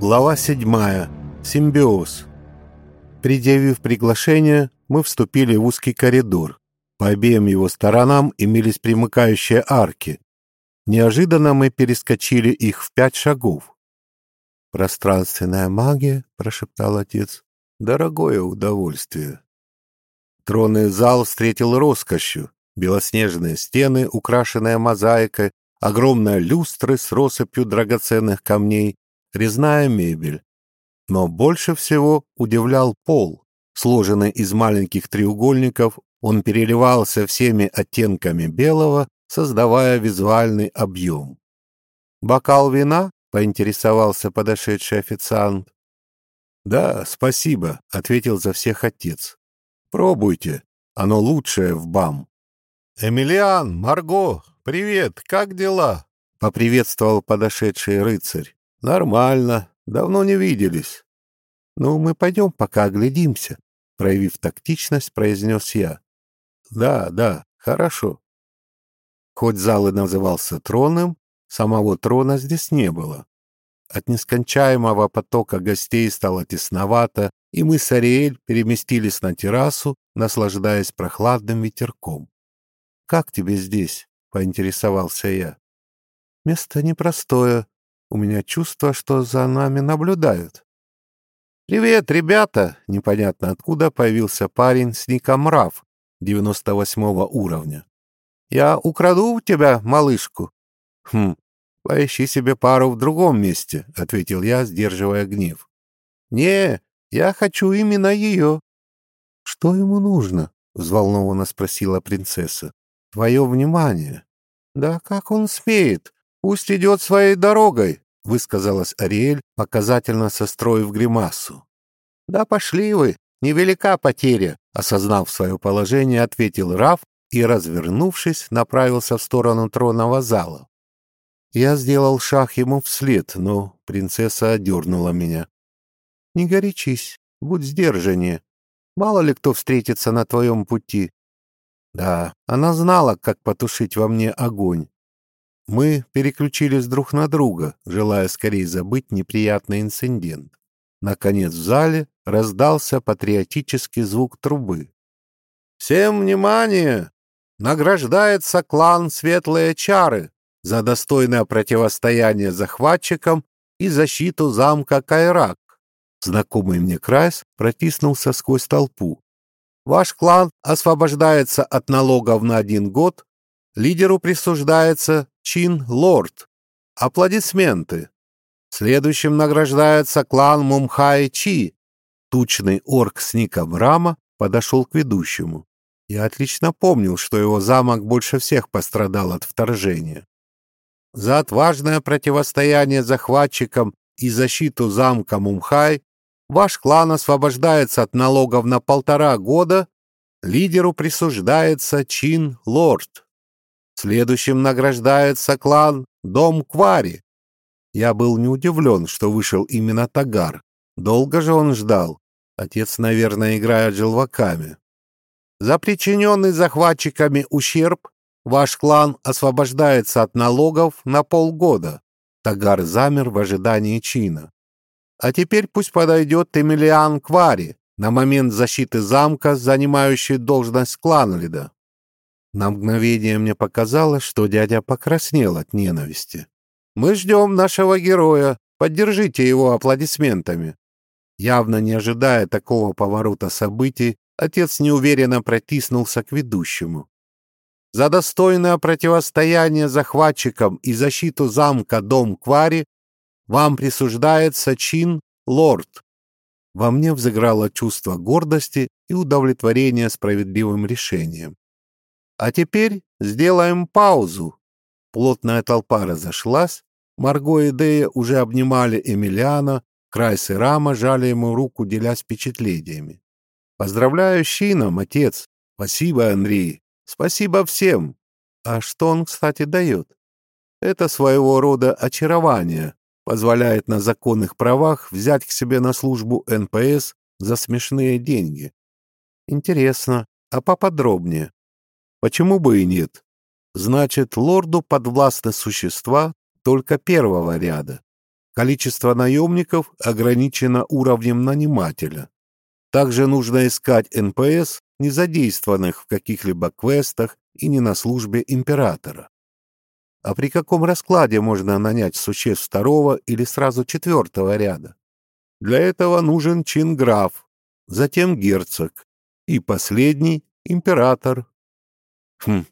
Глава 7. Симбиоз. Предъявив приглашение, мы вступили в узкий коридор. По обеим его сторонам имелись примыкающие арки. Неожиданно мы перескочили их в пять шагов. «Пространственная магия», — прошептал отец, — «дорогое удовольствие». Тронный зал встретил роскошью. Белоснежные стены, украшенные мозаикой, огромные люстры с россыпью драгоценных камней, резная мебель. Но больше всего удивлял пол. Сложенный из маленьких треугольников, он переливался всеми оттенками белого, создавая визуальный объем. «Бокал вина?» — поинтересовался подошедший официант. «Да, спасибо», — ответил за всех отец. «Пробуйте, оно лучшее в БАМ». «Эмилиан, Марго, привет, как дела?» — поприветствовал подошедший рыцарь. «Нормально. Давно не виделись». «Ну, мы пойдем пока оглядимся», — проявив тактичность, произнес я. «Да, да, хорошо». Хоть зал и назывался троном, самого трона здесь не было. От нескончаемого потока гостей стало тесновато, и мы с Ариэль переместились на террасу, наслаждаясь прохладным ветерком. «Как тебе здесь?» — поинтересовался я. «Место непростое», у меня чувство, что за нами наблюдают. «Привет, ребята!» — непонятно откуда появился парень с ником Раф, 98 уровня. «Я украду у тебя малышку?» «Хм, поищи себе пару в другом месте», — ответил я, сдерживая гнев. «Не, я хочу именно ее». «Что ему нужно?» — взволнованно спросила принцесса. «Твое внимание». «Да как он смеет? Пусть идет своей дорогой высказалась Ариэль, показательно состроив гримасу. «Да пошли вы, невелика потеря», — осознав свое положение, ответил Раф и, развернувшись, направился в сторону тронного зала. Я сделал шаг ему вслед, но принцесса одернула меня. «Не горячись, будь сдержаннее. Мало ли кто встретится на твоем пути». Да, она знала, как потушить во мне огонь, мы переключились друг на друга, желая скорее забыть неприятный инцидент. Наконец в зале раздался патриотический звук трубы. «Всем внимание! Награждается клан Светлые Чары за достойное противостояние захватчикам и защиту замка Кайрак». Знакомый мне Крайс протиснулся сквозь толпу. «Ваш клан освобождается от налогов на один год, лидеру присуждается чин лорд. Аплодисменты. Следующим награждается клан Мумхай Чи. Тучный орк с ником Рама подошел к ведущему. Я отлично помнил, что его замок больше всех пострадал от вторжения. За отважное противостояние захватчикам и защиту замка Мумхай ваш клан освобождается от налогов на полтора года, лидеру присуждается чин лорд. Следующим награждается клан Дом Квари. Я был не удивлен, что вышел именно Тагар. Долго же он ждал. Отец, наверное, играет желваками. За причиненный захватчиками ущерб ваш клан освобождается от налогов на полгода. Тагар замер в ожидании чина. А теперь пусть подойдет Эмилиан Квари, на момент защиты замка, занимающий должность кланлида. На мгновение мне показалось, что дядя покраснел от ненависти. «Мы ждем нашего героя. Поддержите его аплодисментами». Явно не ожидая такого поворота событий, отец неуверенно протиснулся к ведущему. «За достойное противостояние захватчикам и защиту замка Дом Квари вам присуждается чин лорд». Во мне взыграло чувство гордости и удовлетворения справедливым решением. А теперь сделаем паузу. Плотная толпа разошлась. Марго и Дея уже обнимали Эмилиана, Крайс и Рама жали ему руку, делясь впечатлениями. «Поздравляю с чином, отец! Спасибо, Андрей! Спасибо всем!» А что он, кстати, дает? Это своего рода очарование, позволяет на законных правах взять к себе на службу НПС за смешные деньги. Интересно, а поподробнее? Почему бы и нет? Значит, лорду подвластны существа только первого ряда. Количество наемников ограничено уровнем нанимателя. Также нужно искать НПС, не задействованных в каких-либо квестах и не на службе императора. А при каком раскладе можно нанять существ второго или сразу четвертого ряда? Для этого нужен чин граф, затем герцог и последний — император. Хм,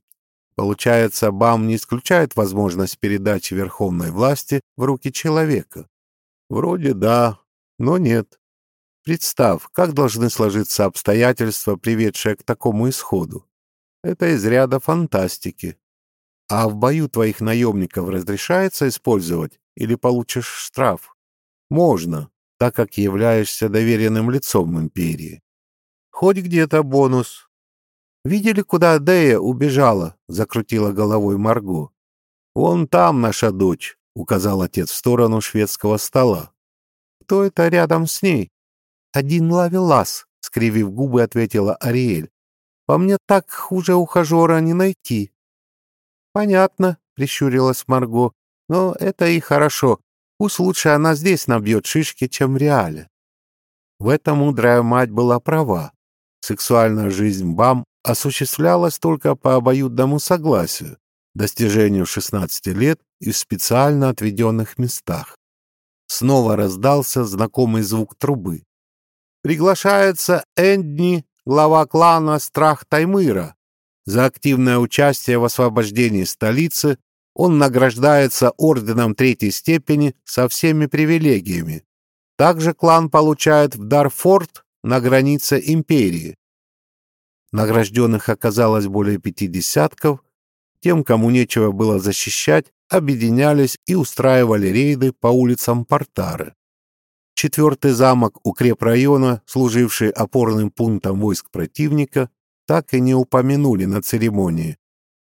получается, БАМ не исключает возможность передачи верховной власти в руки человека. Вроде да, но нет. Представь, как должны сложиться обстоятельства, приведшие к такому исходу. Это из ряда фантастики. А в бою твоих наемников разрешается использовать или получишь штраф? Можно, так как являешься доверенным лицом империи. Хоть где-то бонус. Видели, куда Дея убежала? Закрутила головой Марго. Вон там наша дочь, указал отец в сторону шведского стола. Кто это рядом с ней? «Один лавелас», — скривив губы, ответила Ариэль. «По мне так хуже ухажера не найти». «Понятно», — прищурилась Марго. «Но это и хорошо. Пусть лучше она здесь набьет шишки, чем в реале». В этом мудрая мать была права. Сексуальная жизнь БАМ осуществлялась только по обоюдному согласию, достижению 16 лет и в специально отведенных местах. Снова раздался знакомый звук трубы. Приглашается Эндни, глава клана Страх Таймыра. За активное участие в освобождении столицы он награждается орденом третьей степени со всеми привилегиями. Также клан получает в дар форт на границе империи. Награжденных оказалось более пяти десятков. Тем, кому нечего было защищать, объединялись и устраивали рейды по улицам Портары. Четвертый замок укрепрайона, служивший опорным пунктом войск противника, так и не упомянули на церемонии.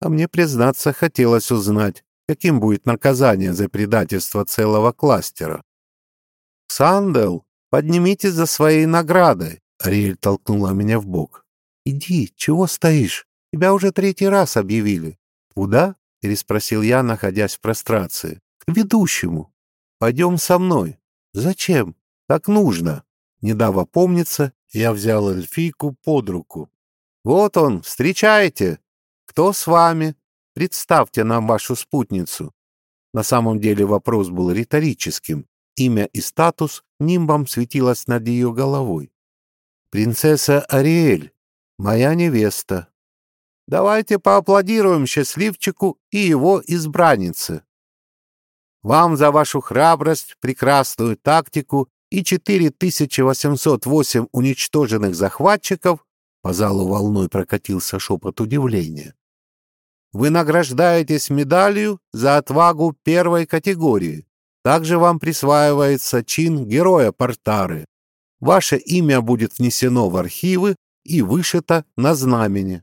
А мне, признаться, хотелось узнать, каким будет наказание за предательство целого кластера. «Сандел, поднимитесь за своей наградой!» Ариэль толкнула меня в бок. «Иди, чего стоишь? Тебя уже третий раз объявили». «Куда?» — переспросил я, находясь в прострации. «К ведущему. Пойдем со мной. «Зачем? Так нужно!» Не дав опомниться, я взял эльфийку под руку. «Вот он, встречайте! Кто с вами? Представьте нам вашу спутницу!» На самом деле вопрос был риторическим. Имя и статус нимбом светилось над ее головой. «Принцесса Ариэль, моя невеста. Давайте поаплодируем счастливчику и его избраннице!» Вам за вашу храбрость, прекрасную тактику и 4808 уничтоженных захватчиков, по залу волной прокатился шепот удивления. Вы награждаетесь медалью за отвагу первой категории. Также вам присваивается чин Героя Портары. Ваше имя будет внесено в архивы и вышито на знамени.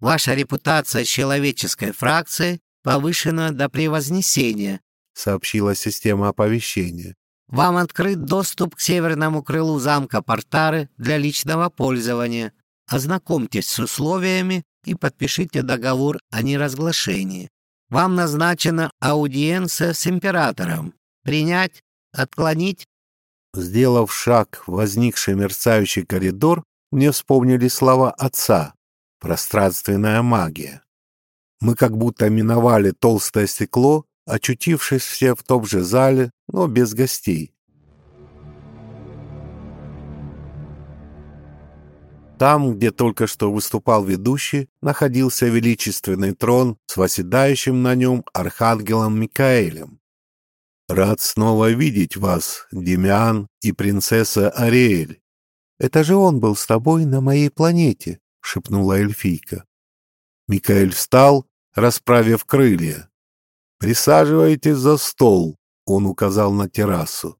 Ваша репутация человеческой фракции повышена до превознесения», — сообщила система оповещения. «Вам открыт доступ к северному крылу замка Портары для личного пользования. Ознакомьтесь с условиями и подпишите договор о неразглашении. Вам назначена аудиенция с императором. Принять? Отклонить?» Сделав шаг в возникший мерцающий коридор, мне вспомнили слова отца «пространственная магия». Мы как будто миновали толстое стекло, очутившись все в том же зале, но без гостей. Там, где только что выступал ведущий, находился величественный трон с восседающим на нем архангелом Микаэлем. «Рад снова видеть вас, Демиан и принцесса Ариэль». «Это же он был с тобой на моей планете», — шепнула эльфийка. Микаэль встал расправив крылья. «Присаживайтесь за стол», — он указал на террасу.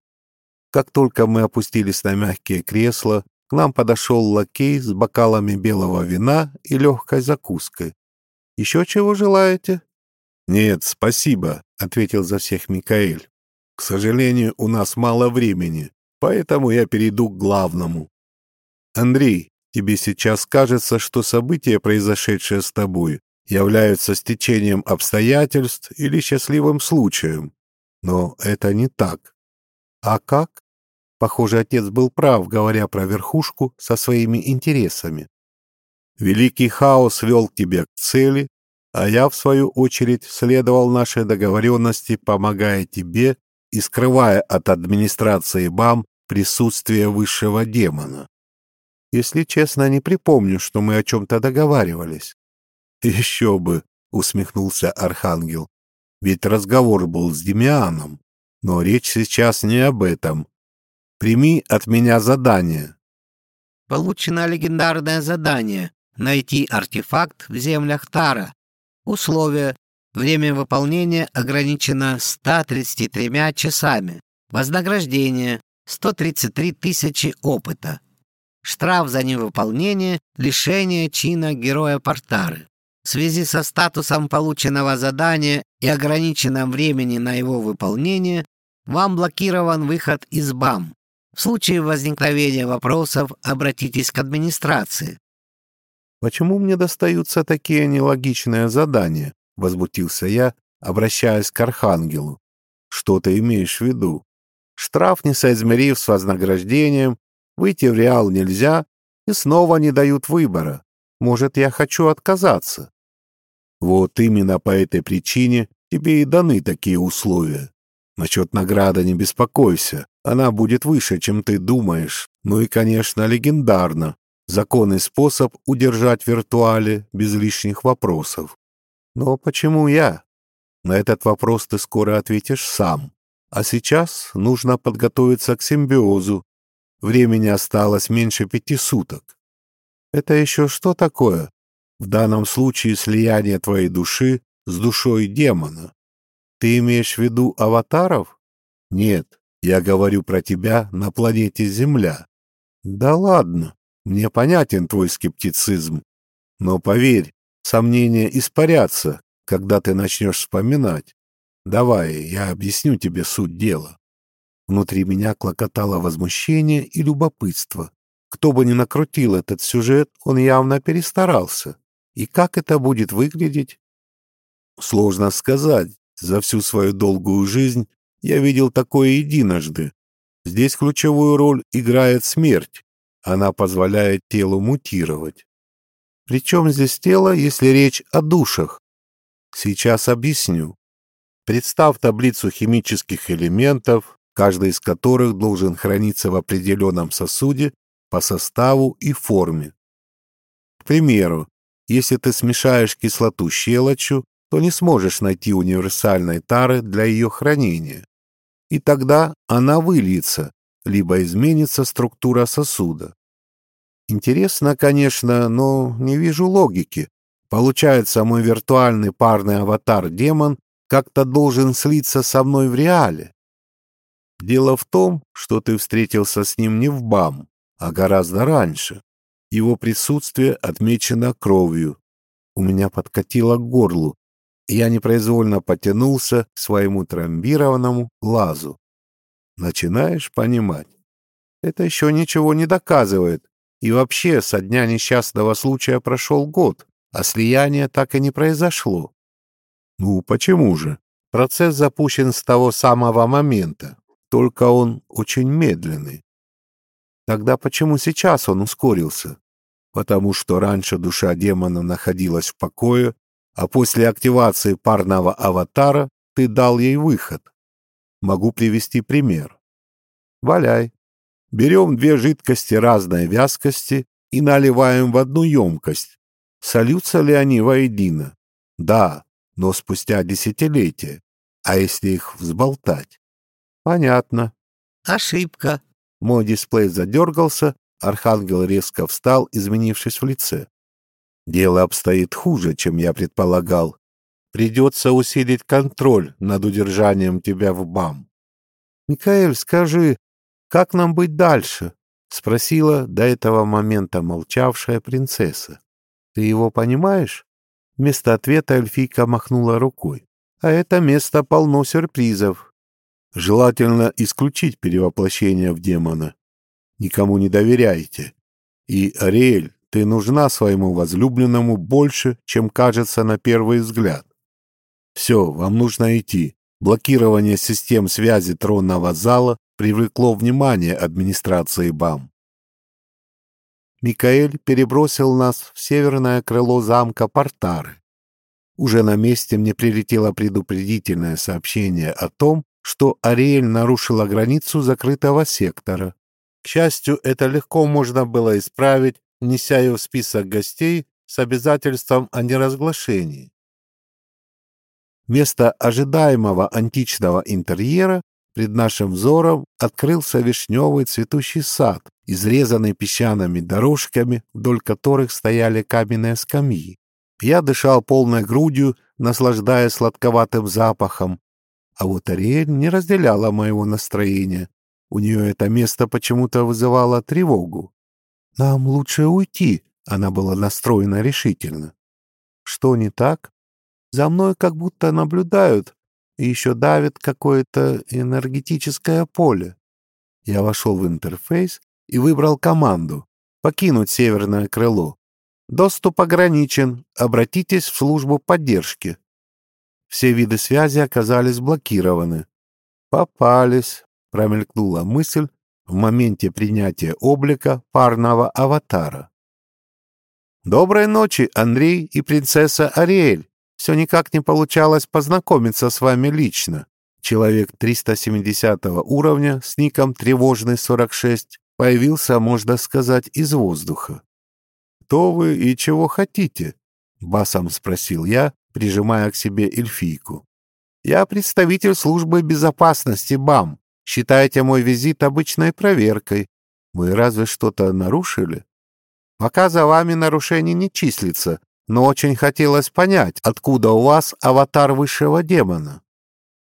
Как только мы опустились на мягкие кресла, к нам подошел лакей с бокалами белого вина и легкой закуской. «Еще чего желаете?» «Нет, спасибо», — ответил за всех Микаэль. «К сожалению, у нас мало времени, поэтому я перейду к главному. Андрей, тебе сейчас кажется, что события, произошедшие с тобой, являются стечением обстоятельств или счастливым случаем. Но это не так. А как? Похоже, отец был прав, говоря про верхушку со своими интересами. Великий хаос вел тебя к цели, а я, в свою очередь, следовал нашей договоренности, помогая тебе и скрывая от администрации БАМ присутствие высшего демона. Если честно, не припомню, что мы о чем-то договаривались. Еще бы, усмехнулся Архангел. Ведь разговор был с Демианом. Но речь сейчас не об этом. Прими от меня задание. Получено легендарное задание найти артефакт в землях Тара. Условие. Время выполнения ограничено 133 часами. Вознаграждение 133 тысячи опыта. Штраф за невыполнение – лишение чина героя Портары. В связи со статусом полученного задания и ограниченным времени на его выполнение вам блокирован выход из БАМ. В случае возникновения вопросов обратитесь к администрации. «Почему мне достаются такие нелогичные задания?» — возмутился я, обращаясь к Архангелу. «Что ты имеешь в виду? Штраф несоизмерив с вознаграждением, выйти в Реал нельзя и снова не дают выбора. Может, я хочу отказаться?» «Вот именно по этой причине тебе и даны такие условия. Насчет награды не беспокойся, она будет выше, чем ты думаешь. Ну и, конечно, легендарно законный способ удержать виртуале без лишних вопросов. Но почему я? На этот вопрос ты скоро ответишь сам. А сейчас нужно подготовиться к симбиозу. Времени осталось меньше пяти суток. Это еще что такое? В данном случае слияние твоей души с душой демона. Ты имеешь в виду аватаров? Нет, я говорю про тебя на планете Земля. Да ладно. Мне понятен твой скептицизм, но поверь, сомнения испарятся, когда ты начнешь вспоминать. Давай, я объясню тебе суть дела. Внутри меня клокотало возмущение и любопытство. Кто бы ни накрутил этот сюжет, он явно перестарался. И как это будет выглядеть? Сложно сказать. За всю свою долгую жизнь я видел такое единожды. Здесь ключевую роль играет смерть. Она позволяет телу мутировать. Причем здесь тело, если речь о душах? Сейчас объясню. Представь таблицу химических элементов, каждый из которых должен храниться в определенном сосуде по составу и форме. К примеру, если ты смешаешь кислоту с щелочью, то не сможешь найти универсальной тары для ее хранения. И тогда она выльется, либо изменится структура сосуда. Интересно, конечно, но не вижу логики. Получается, мой виртуальный парный аватар-демон как-то должен слиться со мной в реале. Дело в том, что ты встретился с ним не в БАМ, а гораздо раньше. Его присутствие отмечено кровью. У меня подкатило к горлу, я непроизвольно потянулся к своему тромбированному глазу. Начинаешь понимать. Это еще ничего не доказывает. И вообще, со дня несчастного случая прошел год, а слияние так и не произошло. Ну, почему же? Процесс запущен с того самого момента, только он очень медленный. Тогда почему сейчас он ускорился? Потому что раньше душа демона находилась в покое, а после активации парного аватара ты дал ей выход. Могу привести пример. Валяй. Берем две жидкости разной вязкости и наливаем в одну емкость. Сольются ли они воедино? Да, но спустя десятилетия. А если их взболтать? Понятно. Ошибка. Мой дисплей задергался, Архангел резко встал, изменившись в лице. Дело обстоит хуже, чем я предполагал. Придется усилить контроль над удержанием тебя в БАМ. Микаэль, скажи, как нам быть дальше? Спросила до этого момента молчавшая принцесса. Ты его понимаешь? Вместо ответа эльфийка махнула рукой. А это место полно сюрпризов. Желательно исключить перевоплощение в демона. Никому не доверяйте. И, Ариэль, ты нужна своему возлюбленному больше, чем кажется на первый взгляд. Все, вам нужно идти. Блокирование систем связи тронного зала привлекло внимание администрации БАМ. Микаэль перебросил нас в северное крыло замка Портары. Уже на месте мне прилетело предупредительное сообщение о том, что Ариэль нарушила границу закрытого сектора. К счастью, это легко можно было исправить, внеся ее в список гостей с обязательством о неразглашении. Вместо ожидаемого античного интерьера пред нашим взором открылся вишневый цветущий сад, изрезанный песчаными дорожками, вдоль которых стояли каменные скамьи. Я дышал полной грудью, наслаждаясь сладковатым запахом, а вот Ариэль не разделяла моего настроения. У нее это место почему-то вызывало тревогу. «Нам лучше уйти», — она была настроена решительно. «Что не так? За мной как будто наблюдают, и еще давит какое-то энергетическое поле. Я вошел в интерфейс и выбрал команду «Покинуть северное крыло». Доступ ограничен. Обратитесь в службу поддержки. Все виды связи оказались блокированы. «Попались», — промелькнула мысль в моменте принятия облика парного аватара. «Доброй ночи, Андрей и принцесса Ариэль!» все никак не получалось познакомиться с вами лично. Человек 370 уровня с ником «Тревожный 46» появился, можно сказать, из воздуха. «Кто вы и чего хотите?» — басом спросил я, прижимая к себе эльфийку. «Я представитель службы безопасности БАМ. Считайте мой визит обычной проверкой. Вы разве что-то нарушили?» «Пока за вами нарушений не числится, но очень хотелось понять, откуда у вас аватар высшего демона.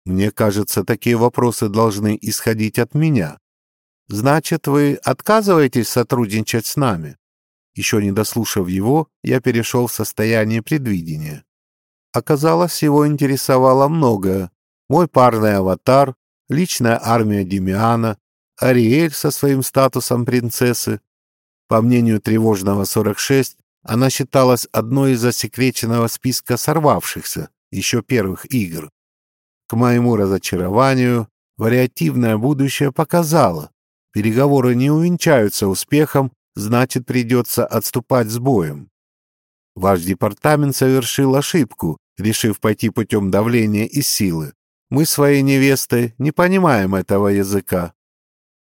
Мне кажется, такие вопросы должны исходить от меня. Значит, вы отказываетесь сотрудничать с нами? Еще не дослушав его, я перешел в состояние предвидения. Оказалось, его интересовало многое. Мой парный аватар, личная армия Демиана, Ариэль со своим статусом принцессы. По мнению тревожного 46, она считалась одной из засекреченного списка сорвавшихся еще первых игр. К моему разочарованию, вариативное будущее показало, переговоры не увенчаются успехом, значит, придется отступать с боем. Ваш департамент совершил ошибку, решив пойти путем давления и силы. Мы своей невестой не понимаем этого языка.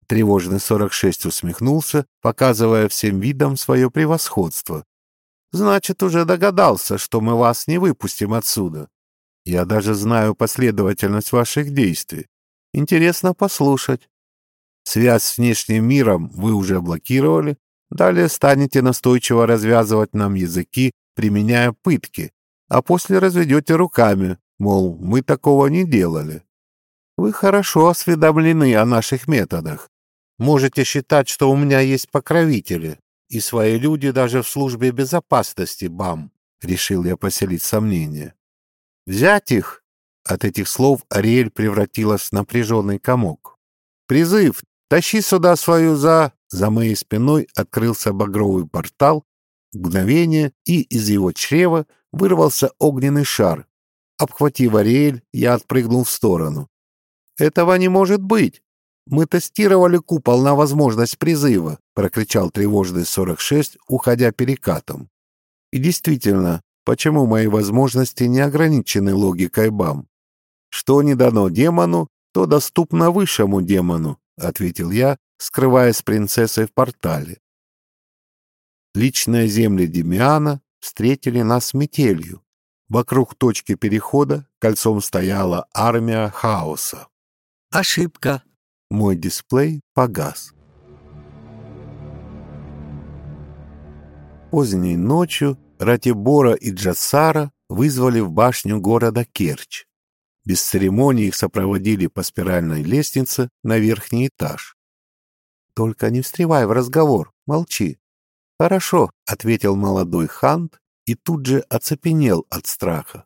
Тревожный 46 усмехнулся, показывая всем видом свое превосходство. Значит, уже догадался, что мы вас не выпустим отсюда. Я даже знаю последовательность ваших действий. Интересно послушать. Связь с внешним миром вы уже блокировали. Далее станете настойчиво развязывать нам языки, применяя пытки, а после разведете руками, мол, мы такого не делали. Вы хорошо осведомлены о наших методах. Можете считать, что у меня есть покровители, и свои люди даже в службе безопасности БАМ, решил я поселить сомнения. Взять их? От этих слов Ариэль превратилась в напряженный комок. Призыв! Тащи сюда свою за... За моей спиной открылся багровый портал, мгновение, и из его чрева вырвался огненный шар. Обхватив Ариэль, я отпрыгнул в сторону. «Этого не может быть! Мы тестировали купол на возможность призыва, прокричал тревожный 46, уходя перекатом. И действительно, почему мои возможности не ограничены логикой БАМ? Что не дано демону, то доступно высшему демону, ответил я, скрываясь с принцессой в портале. Личные земли Демиана встретили нас метелью. Вокруг точки перехода кольцом стояла армия хаоса. «Ошибка», мой дисплей погас. Поздней ночью Ратибора и Джасара вызвали в башню города Керчь. Без церемонии их сопроводили по спиральной лестнице на верхний этаж. «Только не встревай в разговор, молчи». «Хорошо», — ответил молодой хант и тут же оцепенел от страха.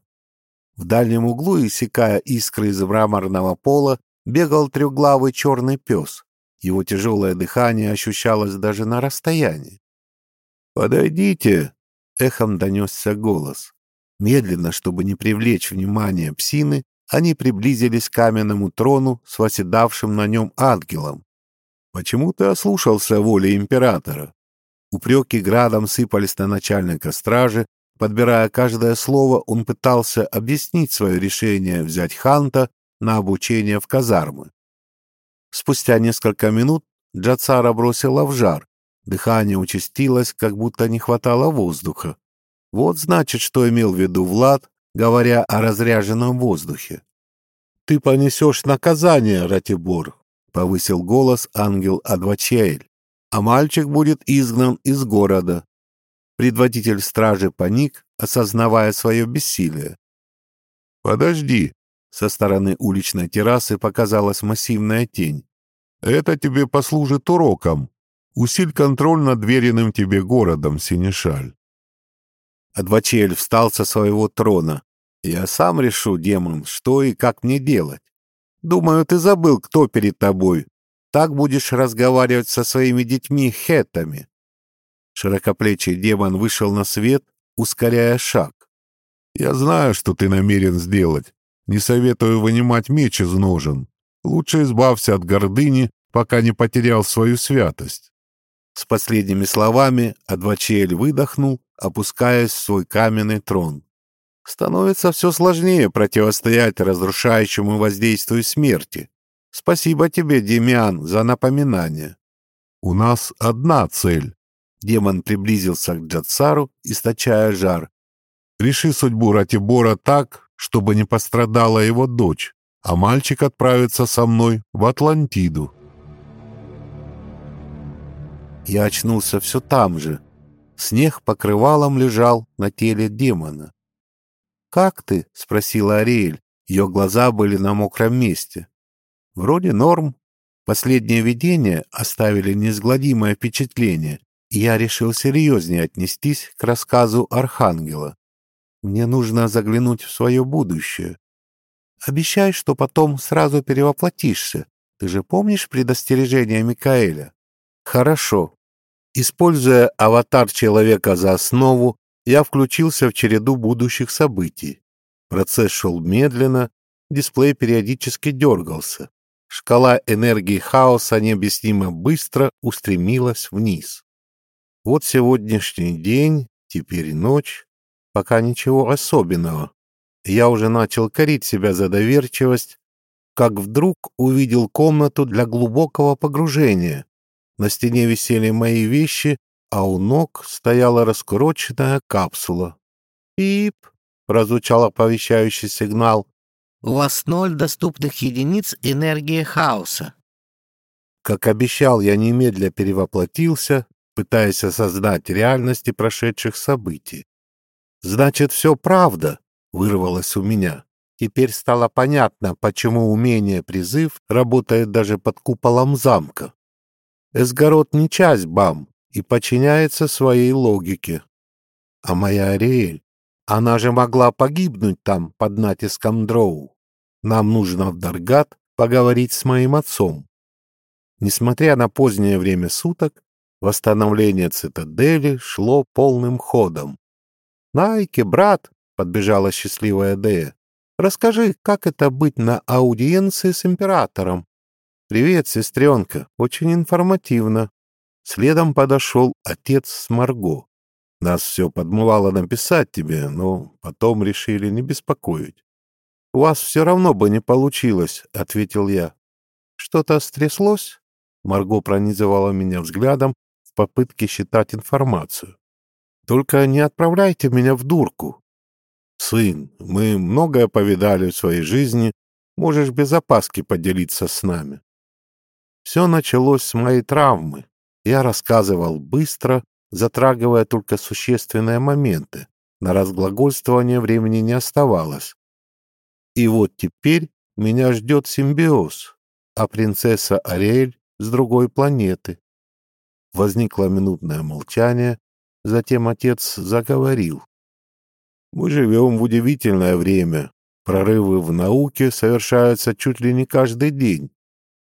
В дальнем углу, иссякая искры из мраморного пола, бегал трехглавый черный пес. Его тяжелое дыхание ощущалось даже на расстоянии. «Подойдите!» — эхом донесся голос. Медленно, чтобы не привлечь внимание псины, они приблизились к каменному трону с восседавшим на нем ангелом. «Почему ты ослушался воли императора?» Упреки градом сыпались на начальника стражи. Подбирая каждое слово, он пытался объяснить свое решение взять Ханта на обучение в казармы. Спустя несколько минут Джацара бросила в жар. Дыхание участилось, как будто не хватало воздуха. Вот значит, что имел в виду Влад, говоря о разряженном воздухе. «Ты понесешь наказание, Ратибор», — повысил голос ангел Адвачаэль, «а мальчик будет изгнан из города». Предводитель стражи паник, осознавая свое бессилие. «Подожди», — со стороны уличной террасы показалась массивная тень. «Это тебе послужит уроком. Усиль контроль над веренным тебе городом, Синишаль». Адвачель встал со своего трона. «Я сам решу, демон, что и как мне делать. Думаю, ты забыл, кто перед тобой. Так будешь разговаривать со своими детьми-хетами». Широкоплечий демон вышел на свет, ускоряя шаг. «Я знаю, что ты намерен сделать. Не советую вынимать меч из ножен. Лучше избавься от гордыни, пока не потерял свою святость». С последними словами Адвачель выдохнул, опускаясь в свой каменный трон. Становится все сложнее противостоять разрушающему воздействию смерти. Спасибо тебе, Демиан, за напоминание. У нас одна цель. Демон приблизился к Джатсару, источая жар. Реши судьбу Ратибора так, чтобы не пострадала его дочь, а мальчик отправится со мной в Атлантиду. Я очнулся все там же. Снег покрывалом лежал на теле демона. «Как ты?» — спросила Ариэль. Ее глаза были на мокром месте. «Вроде норм. Последние видения оставили неизгладимое впечатление, и я решил серьезнее отнестись к рассказу Архангела. Мне нужно заглянуть в свое будущее. Обещай, что потом сразу перевоплотишься. Ты же помнишь предостережение Микаэля? Хорошо. Используя аватар человека за основу, я включился в череду будущих событий. Процесс шел медленно, дисплей периодически дергался. Шкала энергии хаоса необъяснимо быстро устремилась вниз. Вот сегодняшний день, теперь ночь, пока ничего особенного. Я уже начал корить себя за доверчивость, как вдруг увидел комнату для глубокого погружения. На стене висели мои вещи, а у ног стояла раскуроченная капсула. «Пип!» — прозвучал оповещающий сигнал. «У вас ноль доступных единиц энергии хаоса». Как обещал, я немедля перевоплотился, пытаясь осознать реальности прошедших событий. «Значит, все правда», — вырвалось у меня. Теперь стало понятно, почему умение призыв работает даже под куполом замка. Эсгород не часть БАМ, и подчиняется своей логике. А моя Ариэль, она же могла погибнуть там под натиском дроу. Нам нужно в Даргат поговорить с моим отцом. Несмотря на позднее время суток, восстановление цитадели шло полным ходом. «Найки, брат!» — подбежала счастливая Дея. «Расскажи, как это быть на аудиенции с императором?» «Привет, сестренка, очень информативно. Следом подошел отец с Марго. Нас все подмывало написать тебе, но потом решили не беспокоить. «У вас все равно бы не получилось», — ответил я. «Что-то стряслось?» Марго пронизывала меня взглядом в попытке считать информацию. «Только не отправляйте меня в дурку. Сын, мы многое повидали в своей жизни, можешь без опаски поделиться с нами». Все началось с моей травмы. Я рассказывал быстро, затрагивая только существенные моменты. На разглагольствование времени не оставалось. И вот теперь меня ждет симбиоз, а принцесса Ариэль с другой планеты. Возникло минутное молчание, затем отец заговорил. Мы живем в удивительное время. Прорывы в науке совершаются чуть ли не каждый день.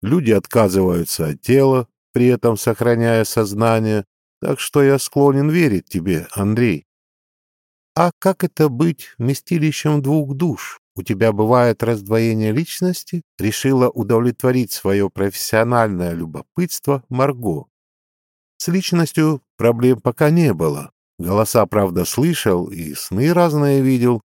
Люди отказываются от тела, при этом сохраняя сознание, так что я склонен верить тебе, Андрей. А как это быть вместилищем двух душ? у тебя бывает раздвоение личности?» решила удовлетворить свое профессиональное любопытство Марго. С личностью проблем пока не было. Голоса, правда, слышал и сны разные видел.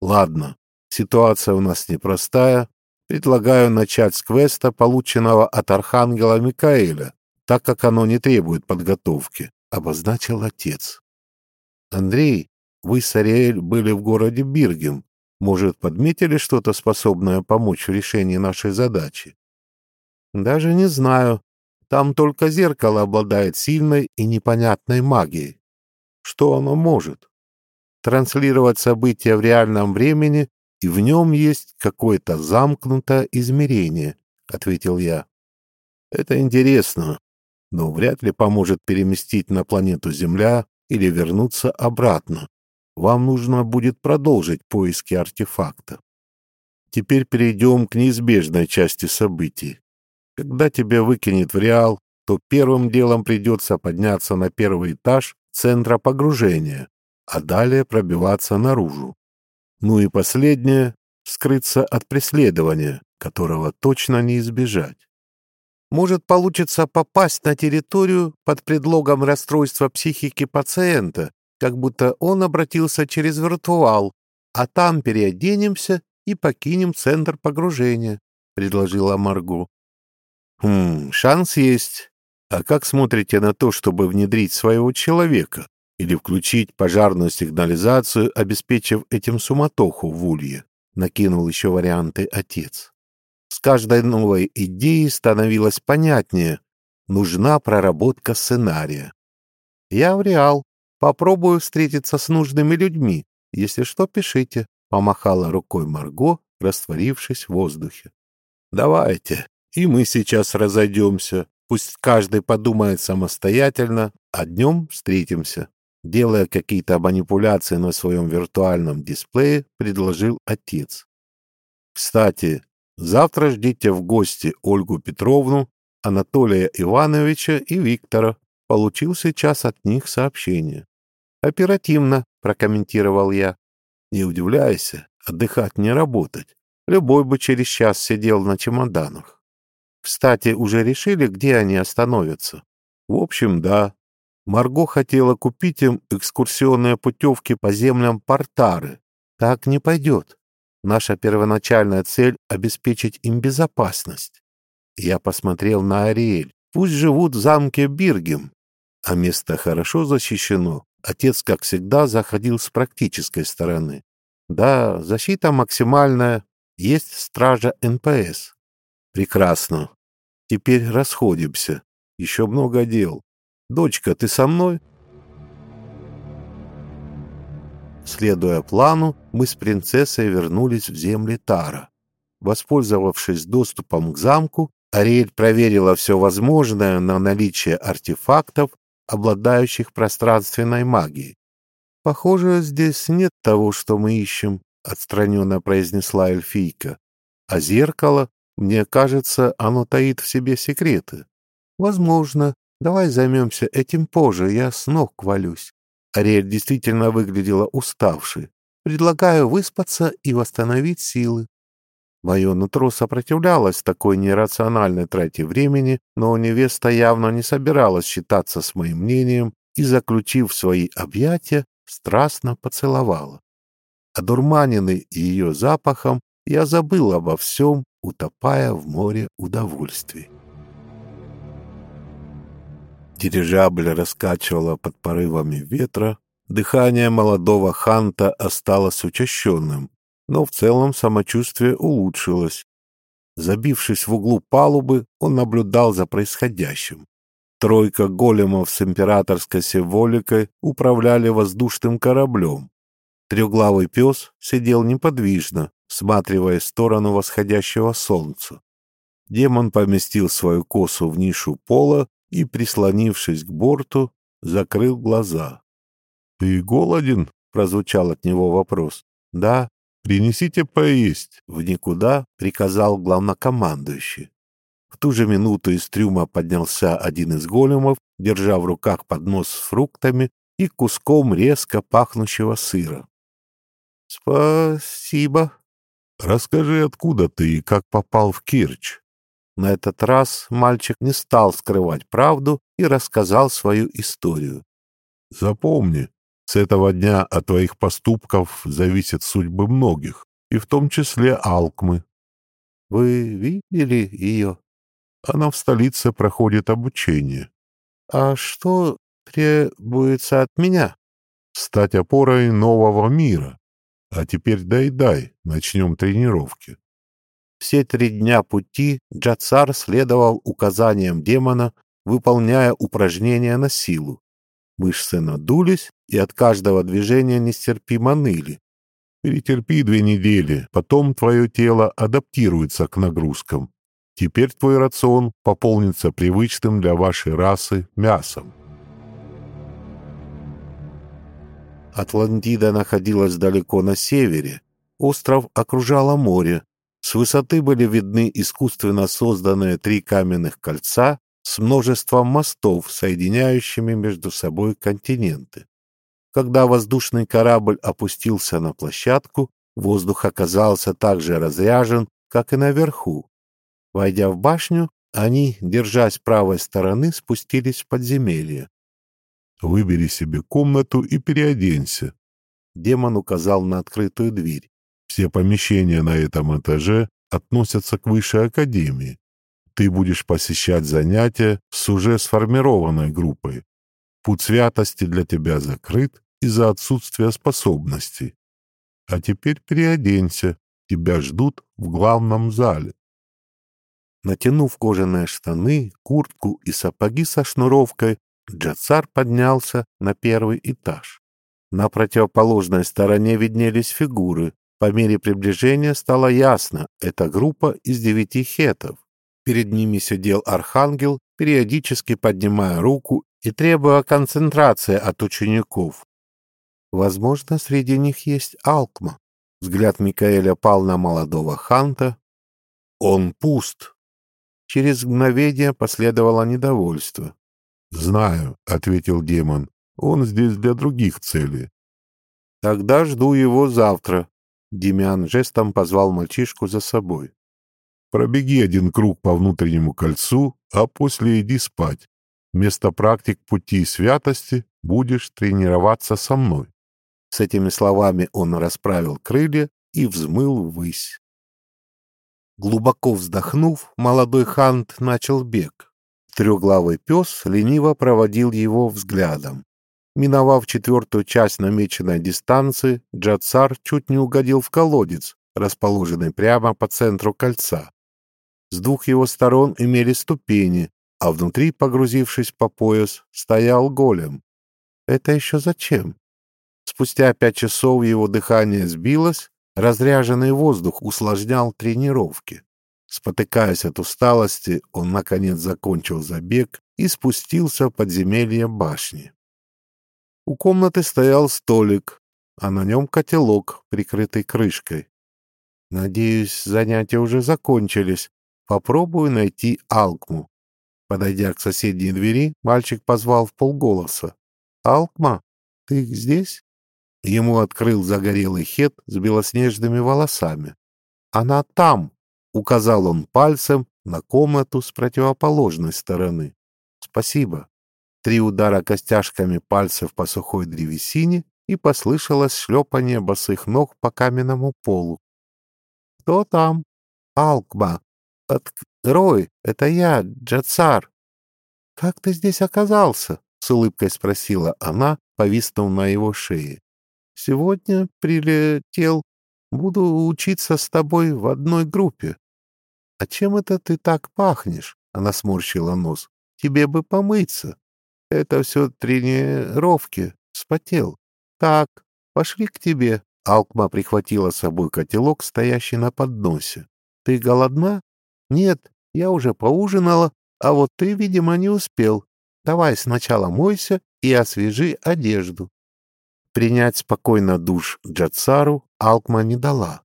Ладно, ситуация у нас непростая. Предлагаю начать с квеста, полученного от Архангела Микаэля, так как оно не требует подготовки, — обозначил отец. Андрей, вы с Ариэль были в городе Биргем. Может, подметили что-то, способное помочь в решении нашей задачи? Даже не знаю. Там только зеркало обладает сильной и непонятной магией. Что оно может? Транслировать события в реальном времени, и в нем есть какое-то замкнутое измерение, ответил я. Это интересно, но вряд ли поможет переместить на планету Земля или вернуться обратно. Вам нужно будет продолжить поиски артефакта. Теперь перейдем к неизбежной части событий. Когда тебя выкинет в Реал, то первым делом придется подняться на первый этаж центра погружения, а далее пробиваться наружу. Ну и последнее — скрыться от преследования, которого точно не избежать. Может получится попасть на территорию под предлогом расстройства психики пациента, как будто он обратился через виртуал, а там переоденемся и покинем центр погружения», — предложила Марго. «Хм, шанс есть. А как смотрите на то, чтобы внедрить своего человека или включить пожарную сигнализацию, обеспечив этим суматоху в улье?» — накинул еще варианты отец. С каждой новой идеей становилось понятнее. Нужна проработка сценария. «Я в Реал. Попробую встретиться с нужными людьми. Если что, пишите», — помахала рукой Марго, растворившись в воздухе. «Давайте, и мы сейчас разойдемся. Пусть каждый подумает самостоятельно, а днем встретимся». Делая какие-то манипуляции на своем виртуальном дисплее, предложил отец. «Кстати, Завтра ждите в гости Ольгу Петровну, Анатолия Ивановича и Виктора. Получил сейчас от них сообщение. «Оперативно», — прокомментировал я. «Не удивляйся, отдыхать не работать. Любой бы через час сидел на чемоданах. Кстати, уже решили, где они остановятся?» «В общем, да. Марго хотела купить им экскурсионные путевки по землям Портары. Так не пойдет. Наша первоначальная цель — обеспечить им безопасность. Я посмотрел на Ариэль. Пусть живут в замке Биргем, а место хорошо защищено. Отец, как всегда, заходил с практической стороны. Да, защита максимальная, есть стража НПС. Прекрасно. Теперь расходимся. Еще много дел. Дочка, ты со мной? Следуя плану, мы с принцессой вернулись в земли Тара. Воспользовавшись доступом к замку, Ариэль проверила все возможное на наличие артефактов, обладающих пространственной магией. «Похоже, здесь нет того, что мы ищем», — отстраненно произнесла эльфийка. «А зеркало, мне кажется, оно таит в себе секреты». «Возможно. Давай займемся этим позже, я с ног валюсь». Ариэль действительно выглядела уставшей. Предлагаю выспаться и восстановить силы. Мое нутро сопротивлялось такой нерациональной трате времени, но невеста явно не собиралась считаться с моим мнением и, заключив свои объятия, страстно поцеловала. Одурманенный ее запахом, я забыл обо всем, утопая в море удовольствий. Дирижабль раскачивало под порывами ветра, дыхание молодого ханта осталось учащенным, но в целом самочувствие улучшилось. Забившись в углу палубы, он наблюдал за происходящим. Тройка големов с императорской символикой управляли воздушным кораблем. Трехглавый пес сидел неподвижно, всматривая в сторону восходящего солнца. Демон поместил свою косу в нишу пола и, прислонившись к борту, закрыл глаза. «Ты голоден?» — прозвучал от него вопрос. «Да». «Принесите поесть!» — в никуда приказал главнокомандующий. В ту же минуту из трюма поднялся один из големов, держа в руках поднос с фруктами и куском резко пахнущего сыра. «Спасибо!» Расскажи, откуда ты и как попал в Кирч?» На этот раз мальчик не стал скрывать правду и рассказал свою историю. «Запомни, с этого дня от твоих поступков зависят судьбы многих, и в том числе Алкмы. Вы видели ее? Она в столице проходит обучение. А что требуется от меня? Стать опорой нового мира. А теперь дай-дай, начнем тренировки. Все три дня пути Джацар следовал указаниям демона, выполняя упражнения на силу. Мышцы надулись и от каждого движения нестерпимо ныли. Перетерпи две недели, потом твое тело адаптируется к нагрузкам. Теперь твой рацион пополнится привычным для вашей расы мясом. Атлантида находилась далеко на севере. Остров окружало море. С высоты были видны искусственно созданные три каменных кольца с множеством мостов, соединяющими между собой континенты. Когда воздушный корабль опустился на площадку, воздух оказался так же разряжен, как и наверху. Войдя в башню, они, держась правой стороны, спустились в подземелье. «Выбери себе комнату и переоденься», — демон указал на открытую дверь. «Все помещения на этом этаже относятся к высшей академии. Ты будешь посещать занятия с уже сформированной группой. Путь святости для тебя закрыт из-за отсутствия способностей. А теперь переоденься, тебя ждут в главном зале. Натянув кожаные штаны, куртку и сапоги со шнуровкой, Джацар поднялся на первый этаж. На противоположной стороне виднелись фигуры. По мере приближения стало ясно — это группа из девяти хетов. Перед ними сидел архангел, периодически поднимая руку и требуя концентрации от учеников. Возможно, среди них есть Алкма. Взгляд Микаэля пал на молодого Ханта. Он пуст. Через мгновение последовало недовольство. «Знаю», — ответил демон. «Он здесь для других целей». «Тогда жду его завтра». Демиан жестом позвал мальчишку за собой. «Пробеги один круг по внутреннему кольцу, а после иди спать. Вместо практик пути святости будешь тренироваться со мной». С этими словами он расправил крылья и взмыл ввысь. Глубоко вздохнув, молодой хант начал бег. Трехглавый пес лениво проводил его взглядом. Миновав четвертую часть намеченной дистанции, Джацар чуть не угодил в колодец, расположенный прямо по центру кольца. С двух его сторон имели ступени, а внутри, погрузившись по пояс, стоял голем. Это еще зачем? Спустя пять часов его дыхание сбилось, разряженный воздух усложнял тренировки. Спотыкаясь от усталости, он, наконец, закончил забег и спустился в подземелье башни. У комнаты стоял столик, а на нем котелок, прикрытый крышкой. Надеюсь, занятия уже закончились. Попробую найти Алкму. Подойдя к соседней двери, мальчик позвал в полголоса. «Алкма, ты здесь?» Ему открыл загорелый хет с белоснежными волосами. «Она там!» — указал он пальцем на комнату с противоположной стороны. «Спасибо». Три удара костяшками пальцев по сухой древесине, и послышалось шлепание босых ног по каменному полу. «Кто там?» «Алкма». «Открой, это я, Джацар». «Как ты здесь оказался?» — с улыбкой спросила она, повиснув на его шее. Сегодня прилетел. Буду учиться с тобой в одной группе. А чем это ты так пахнешь? Она сморщила нос. Тебе бы помыться. Это все тренировки. Спотел. Так, пошли к тебе. Алкма прихватила с собой котелок, стоящий на подносе. Ты голодна? Нет, я уже поужинала, а вот ты, видимо, не успел. Давай сначала мойся и освежи одежду. Принять спокойно душ Джацару Алкма не дала.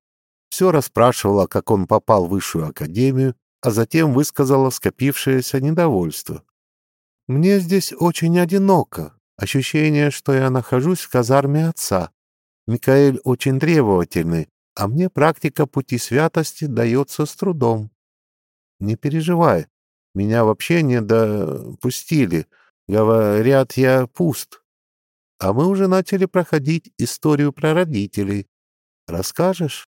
Все расспрашивала, как он попал в высшую академию, а затем высказала скопившееся недовольство. «Мне здесь очень одиноко. Ощущение, что я нахожусь в казарме отца. Микаэль очень требовательный, а мне практика пути святости дается с трудом. Не переживай, меня вообще не допустили. Говорят, я пуст. А мы уже начали проходить историю прародителей. Расскажешь?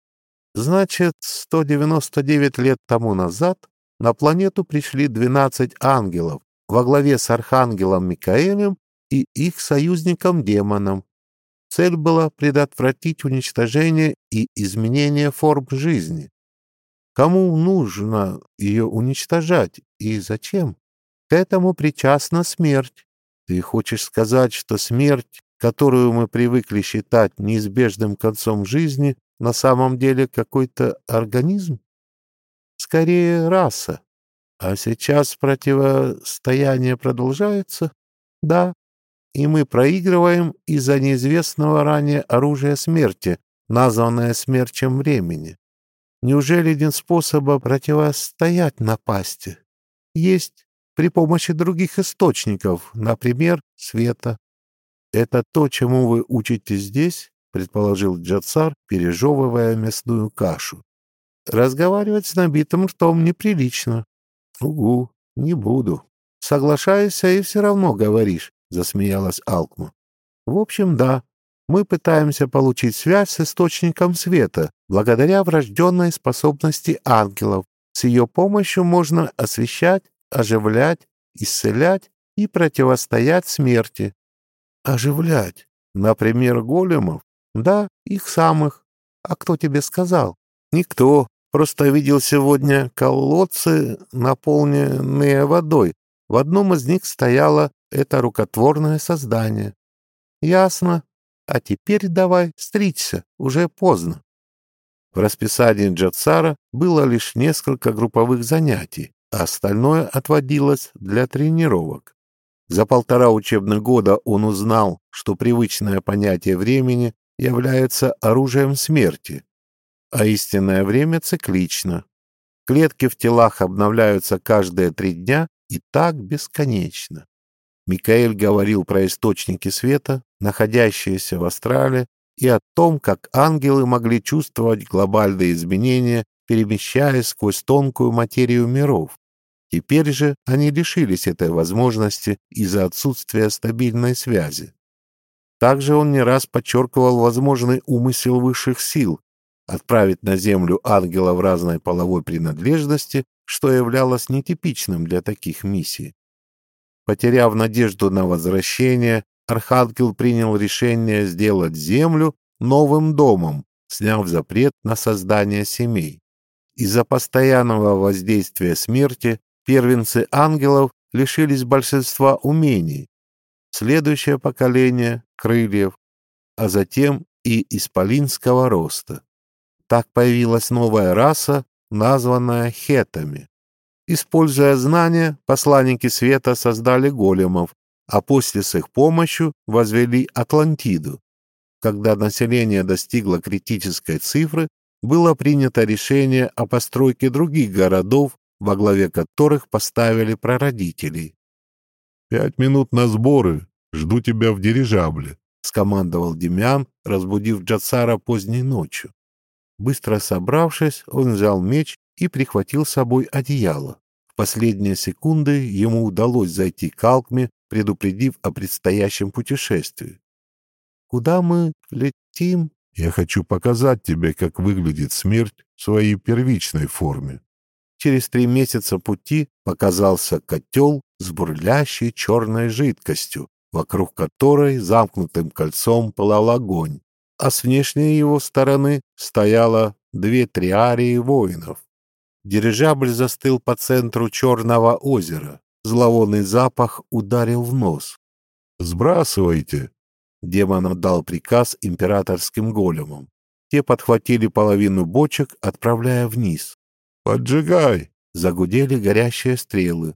Значит, 199 лет тому назад на планету пришли 12 ангелов во главе с архангелом Микаэлем и их союзником-демоном. Цель была предотвратить уничтожение и изменение форм жизни. Кому нужно ее уничтожать и зачем? К этому причастна смерть. Ты хочешь сказать, что смерть, которую мы привыкли считать неизбежным концом жизни, на самом деле какой-то организм? Скорее, раса. А сейчас противостояние продолжается? Да. И мы проигрываем из-за неизвестного ранее оружия смерти, названное смерчем времени. Неужели нет способа противостоять напасти? Есть при помощи других источников, например, света. Это то, чему вы учитесь здесь, предположил Джацар, пережевывая мясную кашу. Разговаривать с набитым ртом неприлично. Угу, не буду. Соглашайся и все равно говоришь, засмеялась Алкма. В общем, да, мы пытаемся получить связь с источником света, благодаря врожденной способности ангелов. С ее помощью можно освещать, оживлять, исцелять и противостоять смерти. Оживлять? Например, големов? Да, их самых. А кто тебе сказал? Никто. Просто видел сегодня колодцы, наполненные водой. В одном из них стояло это рукотворное создание. Ясно. А теперь давай стричься, уже поздно. В расписании Джатсара было лишь несколько групповых занятий, а остальное отводилось для тренировок. За полтора учебных года он узнал, что привычное понятие времени является оружием смерти, а истинное время циклично. Клетки в телах обновляются каждые три дня и так бесконечно. Микаэль говорил про источники света, находящиеся в астрале, и о том, как ангелы могли чувствовать глобальные изменения, перемещаясь сквозь тонкую материю миров. Теперь же они лишились этой возможности из-за отсутствия стабильной связи. Также он не раз подчеркивал возможный умысел высших сил отправить на Землю ангелов разной половой принадлежности, что являлось нетипичным для таких миссий. Потеряв надежду на возвращение, Архангел принял решение сделать Землю новым домом, сняв запрет на создание семей. Из-за постоянного воздействия смерти первенцы ангелов лишились большинства умений. Следующее поколение — крыльев, а затем и исполинского роста. Так появилась новая раса, названная хетами. Используя знания, посланники света создали големов, а после с их помощью возвели Атлантиду. Когда население достигло критической цифры, было принято решение о постройке других городов, во главе которых поставили прародителей. «Пять минут на сборы. Жду тебя в дирижабле», — скомандовал Демян, разбудив Джацара поздней ночью. Быстро собравшись, он взял меч и прихватил с собой одеяло. В последние секунды ему удалось зайти к Алкме, предупредив о предстоящем путешествии. «Куда мы летим?» «Я хочу показать тебе, как выглядит смерть в своей первичной форме». Через три месяца пути показался котел с бурлящей черной жидкостью, вокруг которой замкнутым кольцом пылал огонь, а с внешней его стороны стояло две триарии воинов. Дирижабль застыл по центру Черного озера. Зловонный запах ударил в нос. «Сбрасывайте!» Демон отдал приказ императорским големам. Те подхватили половину бочек, отправляя вниз. «Поджигай!» Загудели горящие стрелы.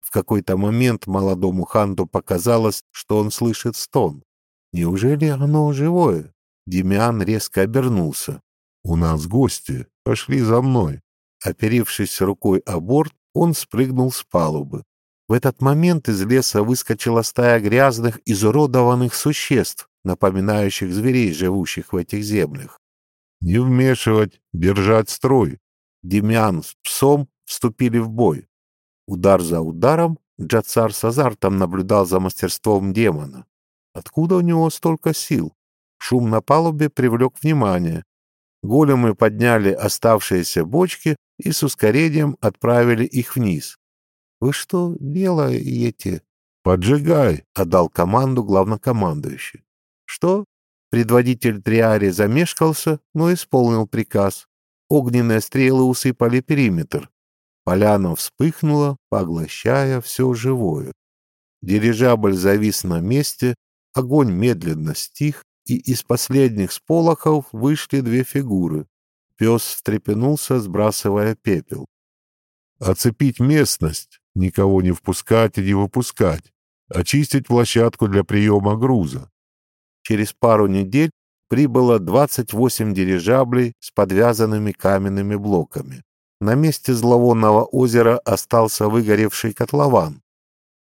В какой-то момент молодому ханту показалось, что он слышит стон. Неужели оно живое? Демиан резко обернулся. «У нас гости. Пошли за мной». Оперившись рукой о борт, он спрыгнул с палубы. В этот момент из леса выскочила стая грязных, изуродованных существ, напоминающих зверей, живущих в этих землях. Не вмешивать, держать строй. Демьян с псом вступили в бой. Удар за ударом Джацар с азартом наблюдал за мастерством демона. Откуда у него столько сил? Шум на палубе привлек внимание. Големы подняли оставшиеся бочки и с ускорением отправили их вниз. «Вы что делаете?» «Поджигай!» — отдал команду главнокомандующий. «Что?» Предводитель Триари замешкался, но исполнил приказ. Огненные стрелы усыпали периметр. Поляна вспыхнула, поглощая все живое. Дирижабль завис на месте, огонь медленно стих, и из последних сполохов вышли две фигуры. Пес встрепенулся, сбрасывая пепел. «Оцепить местность, никого не впускать и не выпускать, очистить площадку для приема груза». Через пару недель прибыло 28 дирижаблей с подвязанными каменными блоками. На месте зловонного озера остался выгоревший котлован.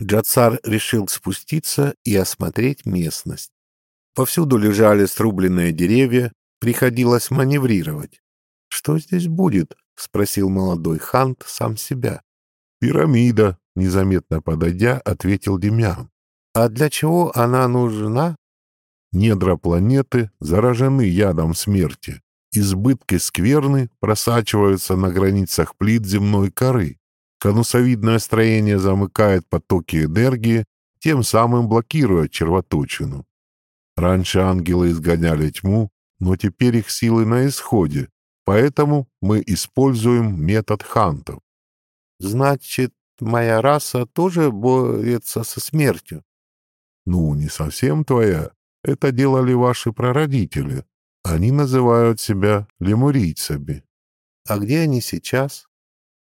Джацар решил спуститься и осмотреть местность. Повсюду лежали срубленные деревья, приходилось маневрировать. «Что здесь будет?» — спросил молодой хант сам себя. «Пирамида», — незаметно подойдя, ответил Демьян. «А для чего она нужна?» Недра планеты заражены ядом смерти избытки скверны просачиваются на границах плит земной коры. Конусовидное строение замыкает потоки энергии, тем самым блокируя червоточину. Раньше ангелы изгоняли тьму, но теперь их силы на исходе, поэтому мы используем метод хантов. Значит, моя раса тоже борется со смертью? Ну, не совсем твоя. Это делали ваши прародители. Они называют себя лемурийцами. А где они сейчас?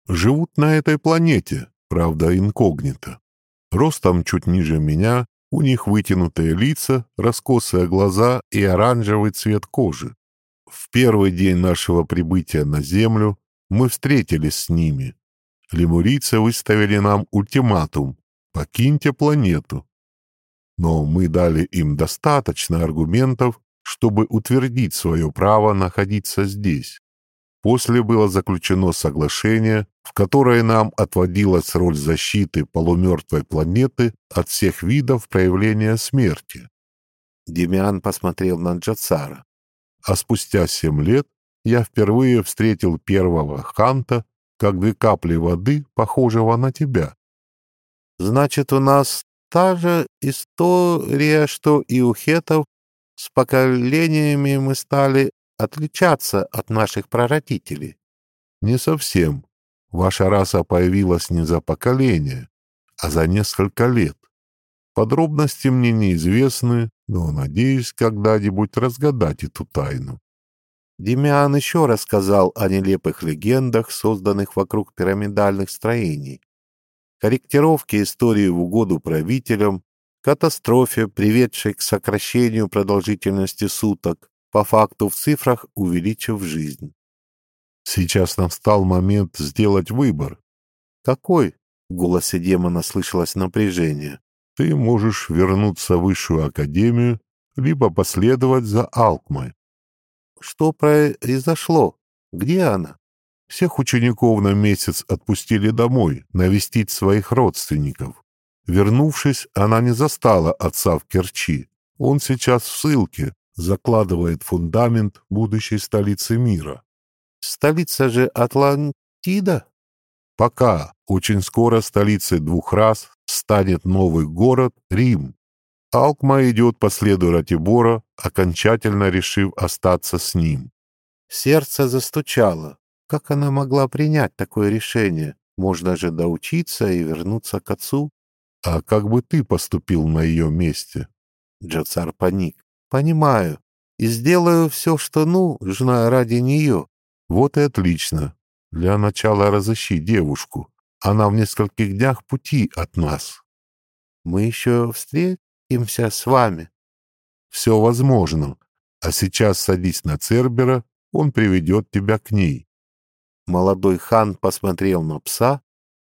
Живут на этой планете, правда, инкогнито. Ростом чуть ниже меня, у них вытянутые лица, раскосые глаза и оранжевый цвет кожи. В первый день нашего прибытия на Землю мы встретились с ними. Лемурийцы выставили нам ультиматум «покиньте планету». Но мы дали им достаточно аргументов, чтобы утвердить свое право находиться здесь. После было заключено соглашение, в которое нам отводилась роль защиты полумертвой планеты от всех видов проявления смерти. Демиан посмотрел на Джацара. А спустя семь лет я впервые встретил первого ханта, как две капли воды, похожего на тебя. Значит, у нас та же история, что и у хетов с поколениями мы стали отличаться от наших прародителей. Не совсем. Ваша раса появилась не за поколение, а за несколько лет. Подробности мне неизвестны, но надеюсь когда-нибудь разгадать эту тайну. Демиан еще рассказал о нелепых легендах, созданных вокруг пирамидальных строений. Корректировки истории в угоду правителям, катастрофе, приведшей к сокращению продолжительности суток, по факту в цифрах увеличив жизнь. Сейчас настал момент сделать выбор. Какой? В голосе демона слышалось напряжение. Ты можешь вернуться в высшую академию, либо последовать за Алкмой. Что произошло? Где она? Всех учеников на месяц отпустили домой, навестить своих родственников. Вернувшись, она не застала отца в Керчи. Он сейчас в ссылке, закладывает фундамент будущей столицы мира. Столица же Атлантида? Пока. Очень скоро столицей двух раз станет новый город Рим. Алкма идет по следу Ратибора, окончательно решив остаться с ним. Сердце застучало. Как она могла принять такое решение? Можно же доучиться и вернуться к отцу. А как бы ты поступил на ее месте? Джоцар паник. Понимаю. И сделаю все, что нужно ради нее. Вот и отлично. Для начала разыщи девушку. Она в нескольких днях пути от нас. Мы еще встретимся с вами. Все возможно. А сейчас садись на Цербера, он приведет тебя к ней. Молодой хан посмотрел на пса,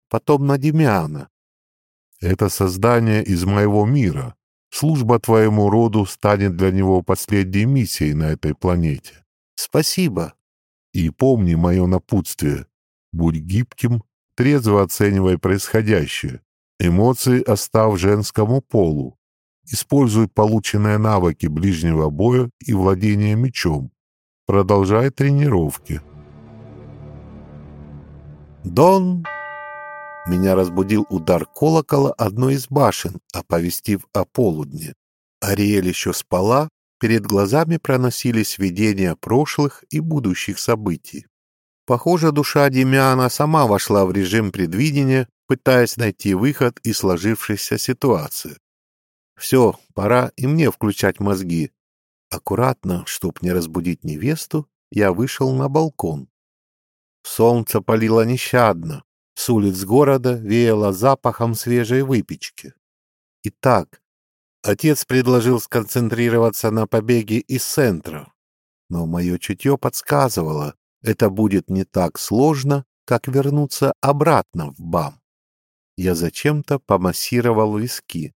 потом на Демиана. Это создание из моего мира. Служба твоему роду станет для него последней миссией на этой планете. Спасибо. И помни мое напутствие. Будь гибким, трезво оценивай происходящее. Эмоции оставь женскому полу. Используй полученные навыки ближнего боя и владения мечом. Продолжай тренировки. Дон! Меня разбудил удар колокола одной из башен, оповестив о полудне. Ариэль еще спала, перед глазами проносились видения прошлых и будущих событий. Похоже, душа Демиана сама вошла в режим предвидения, пытаясь найти выход из сложившейся ситуации. Все, пора и мне включать мозги. Аккуратно, чтоб не разбудить невесту, я вышел на балкон. Солнце палило нещадно. С улиц города веяло запахом свежей выпечки. Итак, отец предложил сконцентрироваться на побеге из центра. Но мое чутье подсказывало, это будет не так сложно, как вернуться обратно в БАМ. Я зачем-то помассировал виски.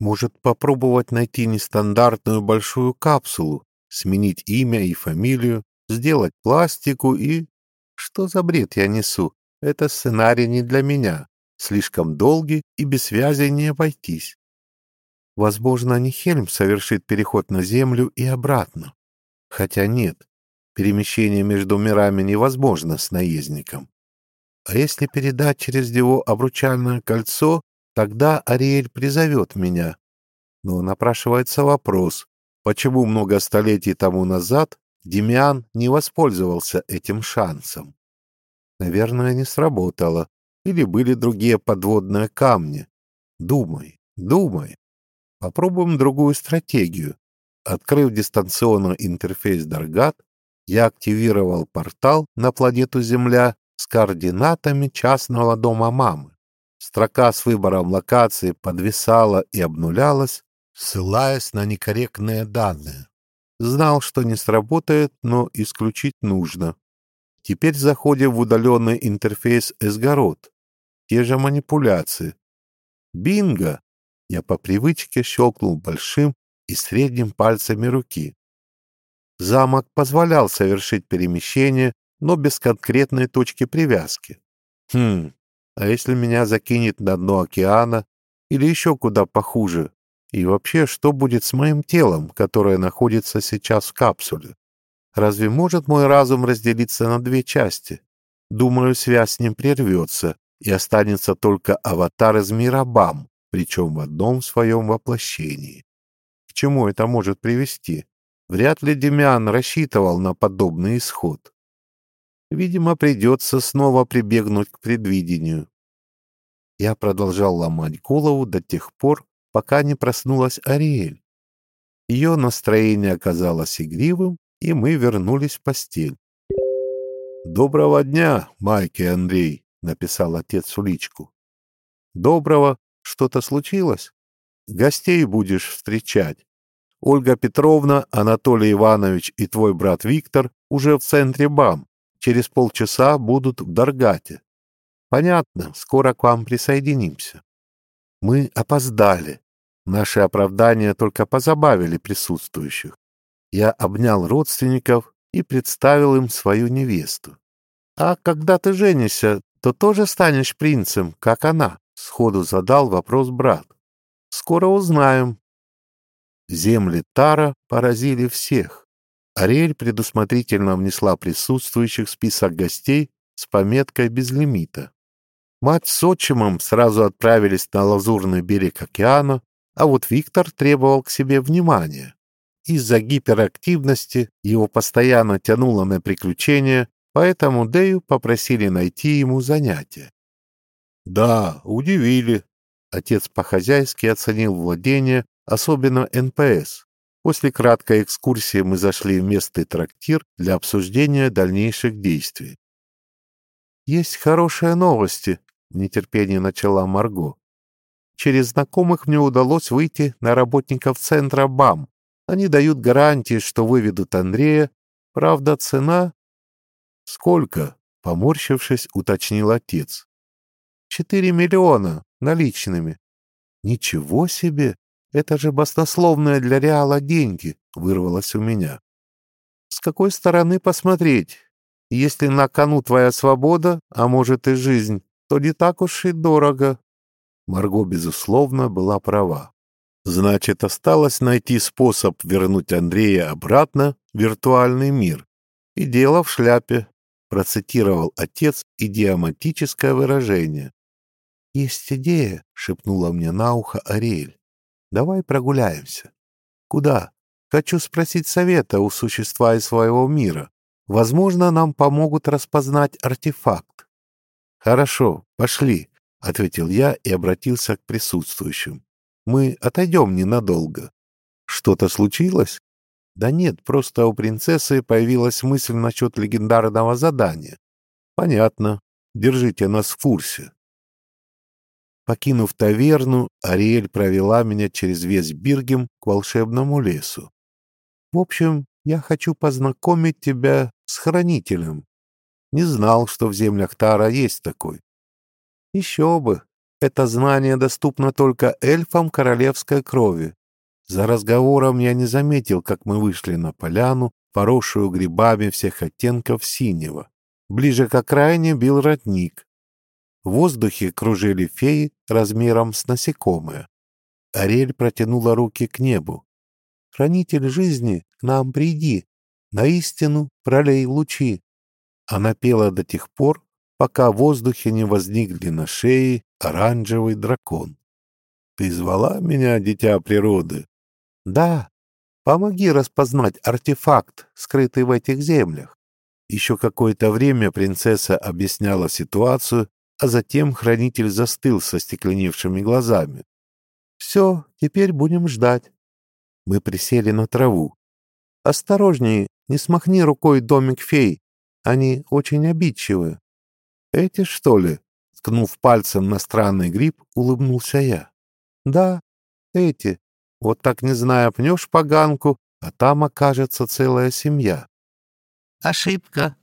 Может, попробовать найти нестандартную большую капсулу, сменить имя и фамилию, сделать пластику и... Что за бред я несу? Это сценарий не для меня. Слишком долгий и без связи не обойтись. Возможно, не Хельм совершит переход на Землю и обратно. Хотя нет, перемещение между мирами невозможно с наездником. А если передать через него обручальное кольцо, тогда Ариэль призовет меня. Но напрашивается вопрос, почему много столетий тому назад Демиан не воспользовался этим шансом? Наверное, не сработало. Или были другие подводные камни. Думай, думай. Попробуем другую стратегию. Открыв дистанционно интерфейс Даргат, я активировал портал на планету Земля с координатами частного дома мамы. Строка с выбором локации подвисала и обнулялась, ссылаясь на некорректные данные. Знал, что не сработает, но исключить нужно. Теперь заходим в удаленный интерфейс Эсгород. Те же манипуляции. Бинго! Я по привычке щелкнул большим и средним пальцами руки. Замок позволял совершить перемещение, но без конкретной точки привязки. Хм, а если меня закинет на дно океана или еще куда похуже? И вообще, что будет с моим телом, которое находится сейчас в капсуле? Разве может мой разум разделиться на две части? Думаю, связь с ним прервется, и останется только аватар из мира Бам, причем в одном своем воплощении. К чему это может привести? Вряд ли Демиан рассчитывал на подобный исход. Видимо, придется снова прибегнуть к предвидению. Я продолжал ломать голову до тех пор, пока не проснулась Ариэль. Ее настроение оказалось игривым, и мы вернулись в постель. «Доброго дня, Майки Андрей», — написал отец в личку. «Доброго. Что-то случилось? Гостей будешь встречать. Ольга Петровна, Анатолий Иванович и твой брат Виктор уже в центре БАМ. Через полчаса будут в Даргате. Понятно, скоро к вам присоединимся». Мы опоздали. Наши оправдания только позабавили присутствующих я обнял родственников и представил им свою невесту. «А когда ты женишься, то тоже станешь принцем, как она?» — сходу задал вопрос брат. «Скоро узнаем». Земли Тара поразили всех. Ариэль предусмотрительно внесла присутствующих в список гостей с пометкой «без лимита». Мать с отчимом сразу отправились на лазурный берег океана, а вот Виктор требовал к себе внимания. Из-за гиперактивности его постоянно тянуло на приключения, поэтому Дэю попросили найти ему занятие. «Да, удивили». Отец по-хозяйски оценил владение, особенно НПС. После краткой экскурсии мы зашли в местный трактир для обсуждения дальнейших действий. «Есть хорошие новости», — в нетерпении начала Марго. «Через знакомых мне удалось выйти на работников центра БАМ. Они дают гарантии, что выведут Андрея. Правда, цена... Сколько? Поморщившись, уточнил отец. Четыре миллиона наличными. Ничего себе! Это же баснословные для Реала деньги, вырвалось у меня. С какой стороны посмотреть? Если на кону твоя свобода, а может и жизнь, то не так уж и дорого». Марго, безусловно, была права. Значит, осталось найти способ вернуть Андрея обратно в виртуальный мир. И дело в шляпе, процитировал отец идиоматическое выражение. «Есть идея», — шепнула мне на ухо Ариэль. «Давай прогуляемся». «Куда?» «Хочу спросить совета у существа из своего мира. Возможно, нам помогут распознать артефакт». «Хорошо, пошли», — ответил я и обратился к присутствующим. Мы отойдем ненадолго. Что-то случилось? Да нет, просто у принцессы появилась мысль насчет легендарного задания. Понятно. Держите нас в курсе. Покинув таверну, Ариэль провела меня через весь Биргем к волшебному лесу. В общем, я хочу познакомить тебя с хранителем. Не знал, что в землях Тара есть такой. Еще бы, это знание доступно только эльфам королевской крови. За разговором я не заметил, как мы вышли на поляну, поросшую грибами всех оттенков синего. Ближе к окраине бил родник. В воздухе кружили феи размером с насекомые. Ариэль протянула руки к небу. «Хранитель жизни, к нам приди, на истину пролей лучи». Она пела до тех пор, пока в воздухе не возникли на шее оранжевый дракон. Ты звала меня, дитя природы? Да. Помоги распознать артефакт, скрытый в этих землях. Еще какое-то время принцесса объясняла ситуацию, а затем хранитель застыл со стекленевшими глазами. «Все, теперь будем ждать». Мы присели на траву. «Осторожнее, не смахни рукой домик фей. Они очень обидчивы». «Эти, что ли?» Ткнув пальцем на странный гриб, улыбнулся я. «Да, эти. Вот так, не зная, пнешь поганку, а там окажется целая семья». «Ошибка».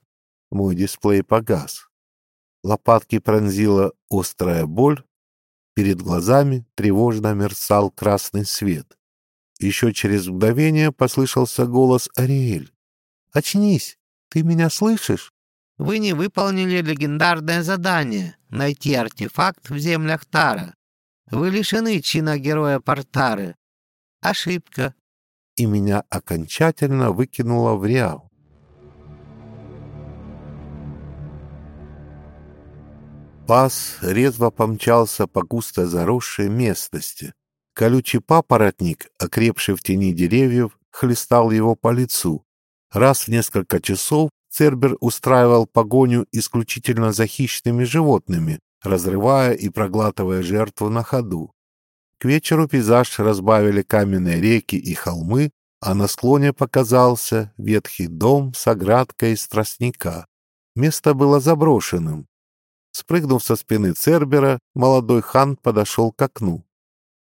Мой дисплей погас. Лопатки пронзила острая боль. Перед глазами тревожно мерцал красный свет. Еще через мгновение послышался голос Ариэль. «Очнись! Ты меня слышишь?» Вы не выполнили легендарное задание — найти артефакт в землях Тара. Вы лишены чина героя Портары. Ошибка. И меня окончательно выкинуло в реал. Пас резво помчался по густо заросшей местности. Колючий папоротник, окрепший в тени деревьев, хлестал его по лицу. Раз в несколько часов Цербер устраивал погоню исключительно за хищными животными, разрывая и проглатывая жертву на ходу. К вечеру пейзаж разбавили каменные реки и холмы, а на склоне показался ветхий дом с оградкой из тростника. Место было заброшенным. Спрыгнув со спины Цербера, молодой хан подошел к окну.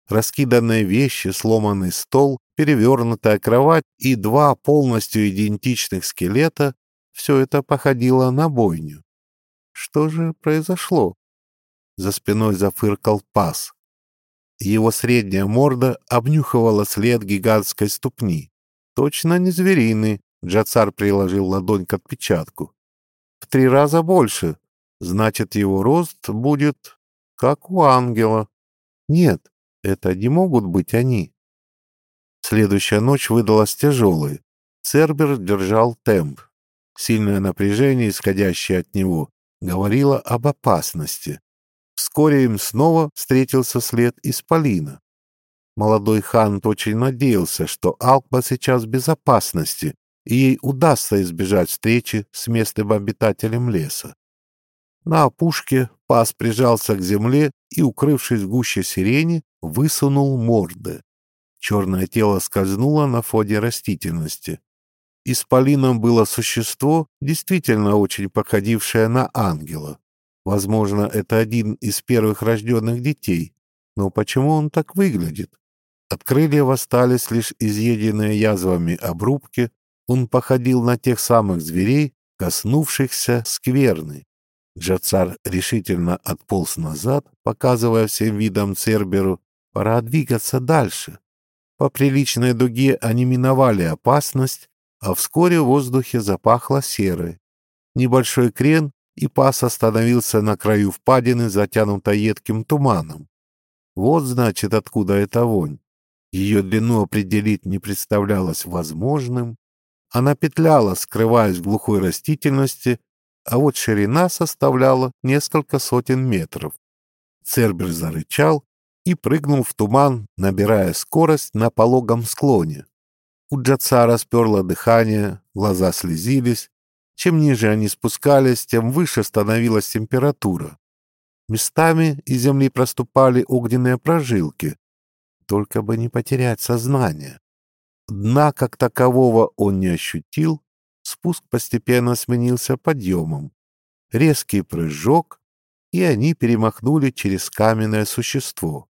Раскиданные вещи, сломанный стол, перевернутая кровать и два полностью идентичных скелета все это походило на бойню. Что же произошло? За спиной зафыркал пас. Его средняя морда обнюхивала след гигантской ступни. Точно не звериный, Джацар приложил ладонь к отпечатку. В три раза больше. Значит, его рост будет как у ангела. Нет, это не могут быть они. Следующая ночь выдалась тяжелой. Цербер держал темп. Сильное напряжение, исходящее от него, говорило об опасности. Вскоре им снова встретился след Исполина. Молодой хан очень надеялся, что Алкба сейчас в безопасности, и ей удастся избежать встречи с местным обитателем леса. На опушке пас прижался к земле и, укрывшись в гуще сирени, высунул морды. Черное тело скользнуло на фоне растительности. Исполином было существо, действительно очень походившее на ангела. Возможно, это один из первых рожденных детей. Но почему он так выглядит? От крыльев остались лишь изъеденные язвами обрубки. Он походил на тех самых зверей, коснувшихся скверны. Джацар решительно отполз назад, показывая всем видом Церберу, пора двигаться дальше. По приличной дуге они миновали опасность, а вскоре в воздухе запахло серой. Небольшой крен, и пас остановился на краю впадины, затянутой едким туманом. Вот, значит, откуда эта вонь. Ее длину определить не представлялось возможным. Она петляла, скрываясь в глухой растительности, а вот ширина составляла несколько сотен метров. Цербер зарычал и прыгнул в туман, набирая скорость на пологом склоне. У Джацара сперло дыхание, глаза слезились. Чем ниже они спускались, тем выше становилась температура. Местами из земли проступали огненные прожилки. Только бы не потерять сознание. Дна как такового он не ощутил, спуск постепенно сменился подъемом. Резкий прыжок, и они перемахнули через каменное существо.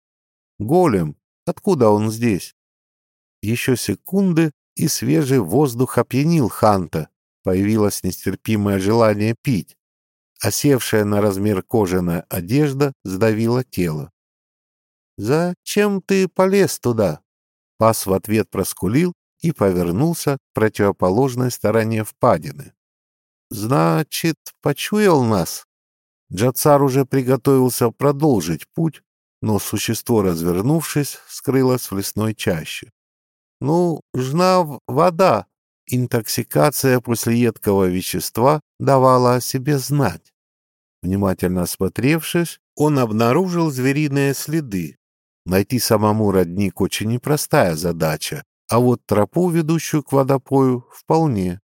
Голем, откуда он здесь? Еще секунды, и свежий воздух опьянил Ханта. Появилось нестерпимое желание пить. Осевшая на размер кожаная одежда сдавила тело. «Зачем ты полез туда?» Пас в ответ проскулил и повернулся к противоположной стороне впадины. «Значит, почуял нас?» Джацар уже приготовился продолжить путь, но существо, развернувшись, скрылось в лесной чаще. «Ну, жна вода!» Интоксикация после едкого вещества давала о себе знать. Внимательно осмотревшись, он обнаружил звериные следы. Найти самому родник очень непростая задача, а вот тропу, ведущую к водопою, вполне.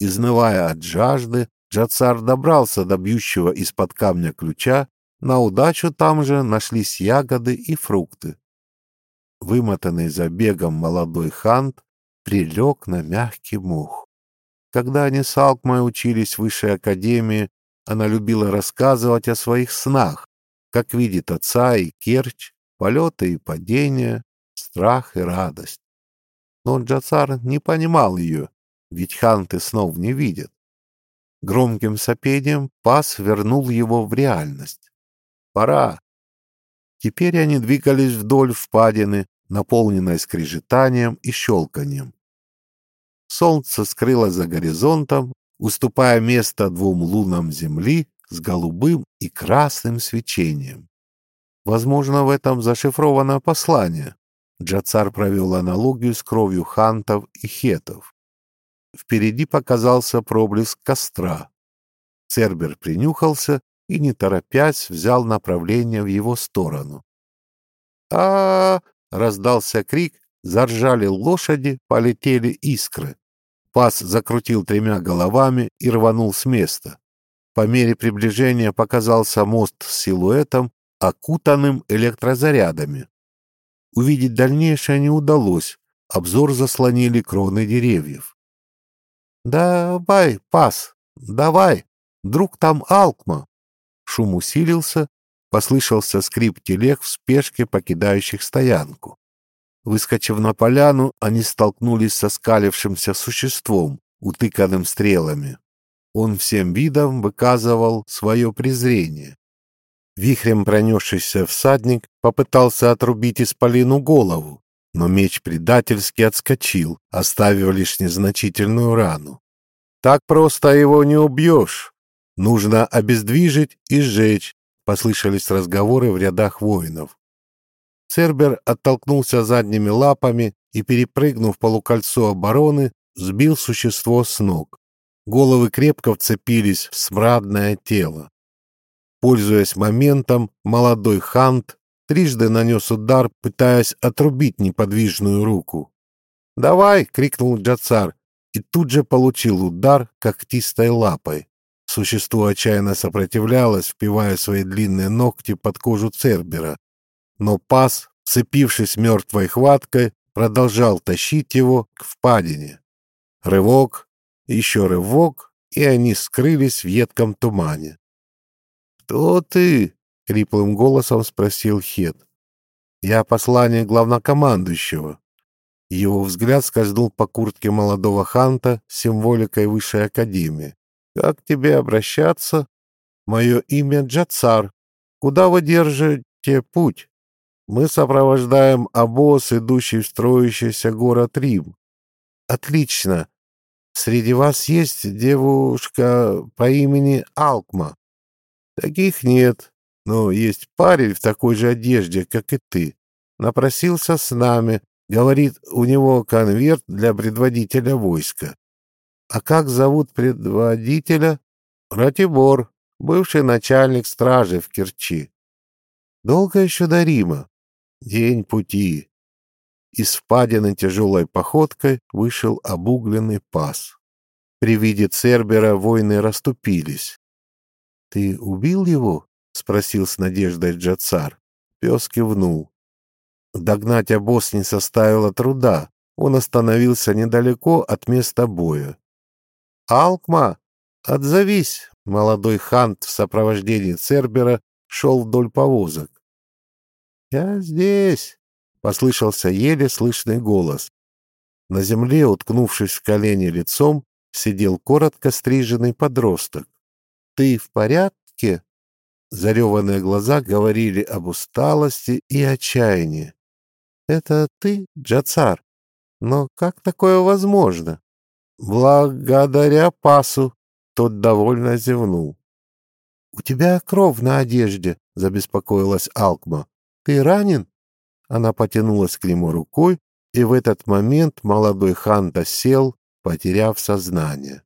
Изнывая от жажды, Джацар добрался до бьющего из-под камня ключа, на удачу там же нашлись ягоды и фрукты. Вымотанный забегом молодой хант прилег на мягкий мух. Когда они с Алкмой учились в высшей академии, она любила рассказывать о своих снах, как видит отца и Керчь, полеты и падения, страх и радость. Но Джацар не понимал ее, ведь ханты снов не видят. Громким сопением пас вернул его в реальность. «Пора!» Теперь они двигались вдоль впадины, наполненной скрежетанием и щелканием. Солнце скрылось за горизонтом, уступая место двум лунам Земли с голубым и красным свечением. Возможно, в этом зашифровано послание. Джацар провел аналогию с кровью хантов и хетов. Впереди показался проблеск костра. Цербер принюхался и, не торопясь, взял направление в его сторону. а, -а, -а раздался крик, заржали лошади, полетели искры. Пас закрутил тремя головами и рванул с места. По мере приближения показался мост с силуэтом, окутанным электрозарядами. Увидеть дальнейшее не удалось, обзор заслонили кроны деревьев. «Давай, пас, давай, друг там Алкма!» Шум усилился, послышался скрип телег в спешке покидающих стоянку. Выскочив на поляну, они столкнулись со скалившимся существом, утыканным стрелами. Он всем видом выказывал свое презрение. Вихрем пронесшийся всадник попытался отрубить исполину голову, но меч предательски отскочил, оставив лишь незначительную рану. «Так просто его не убьешь. Нужно обездвижить и сжечь», — послышались разговоры в рядах воинов. Цербер оттолкнулся задними лапами и, перепрыгнув полукольцо обороны, сбил существо с ног. Головы крепко вцепились в смрадное тело. Пользуясь моментом, молодой хант трижды нанес удар, пытаясь отрубить неподвижную руку. «Давай!» — крикнул Джацар, и тут же получил удар когтистой лапой. Существо отчаянно сопротивлялось, впивая свои длинные ногти под кожу Цербера. Но пас, цепившись мертвой хваткой, продолжал тащить его к впадине. Рывок, еще рывок, и они скрылись в едком тумане. «Кто ты?» — хриплым голосом спросил Хет. «Я посланник главнокомандующего». Его взгляд скользнул по куртке молодого ханта с символикой высшей академии. «Как тебе обращаться?» «Мое имя Джацар. Куда вы держите путь?» «Мы сопровождаем обоз, идущий в строящийся город Рим». «Отлично. Среди вас есть девушка по имени Алкма? Таких нет, но есть парень в такой же одежде, как и ты. Напросился с нами, говорит, у него конверт для предводителя войска. А как зовут предводителя? Ратибор, бывший начальник стражи в Керчи. Долго еще до Рима. День пути. Из впадины тяжелой походкой вышел обугленный пас. При виде Цербера воины расступились. — Ты убил его? — спросил с надеждой Джацар. Пес кивнул. Догнать обоз не составило труда. Он остановился недалеко от места боя. «Алкма, отзовись!» Молодой хант в сопровождении Цербера шел вдоль повозок. «Я здесь!» — послышался еле слышный голос. На земле, уткнувшись в колени лицом, сидел коротко стриженный подросток. «Ты в порядке?» Зареванные глаза говорили об усталости и отчаянии. «Это ты, Джацар? Но как такое возможно?» «Благодаря пасу», — тот довольно зевнул. «У тебя кровь на одежде», — забеспокоилась Алкма. «Ты ранен?» Она потянулась к нему рукой, и в этот момент молодой Ханта сел, потеряв сознание.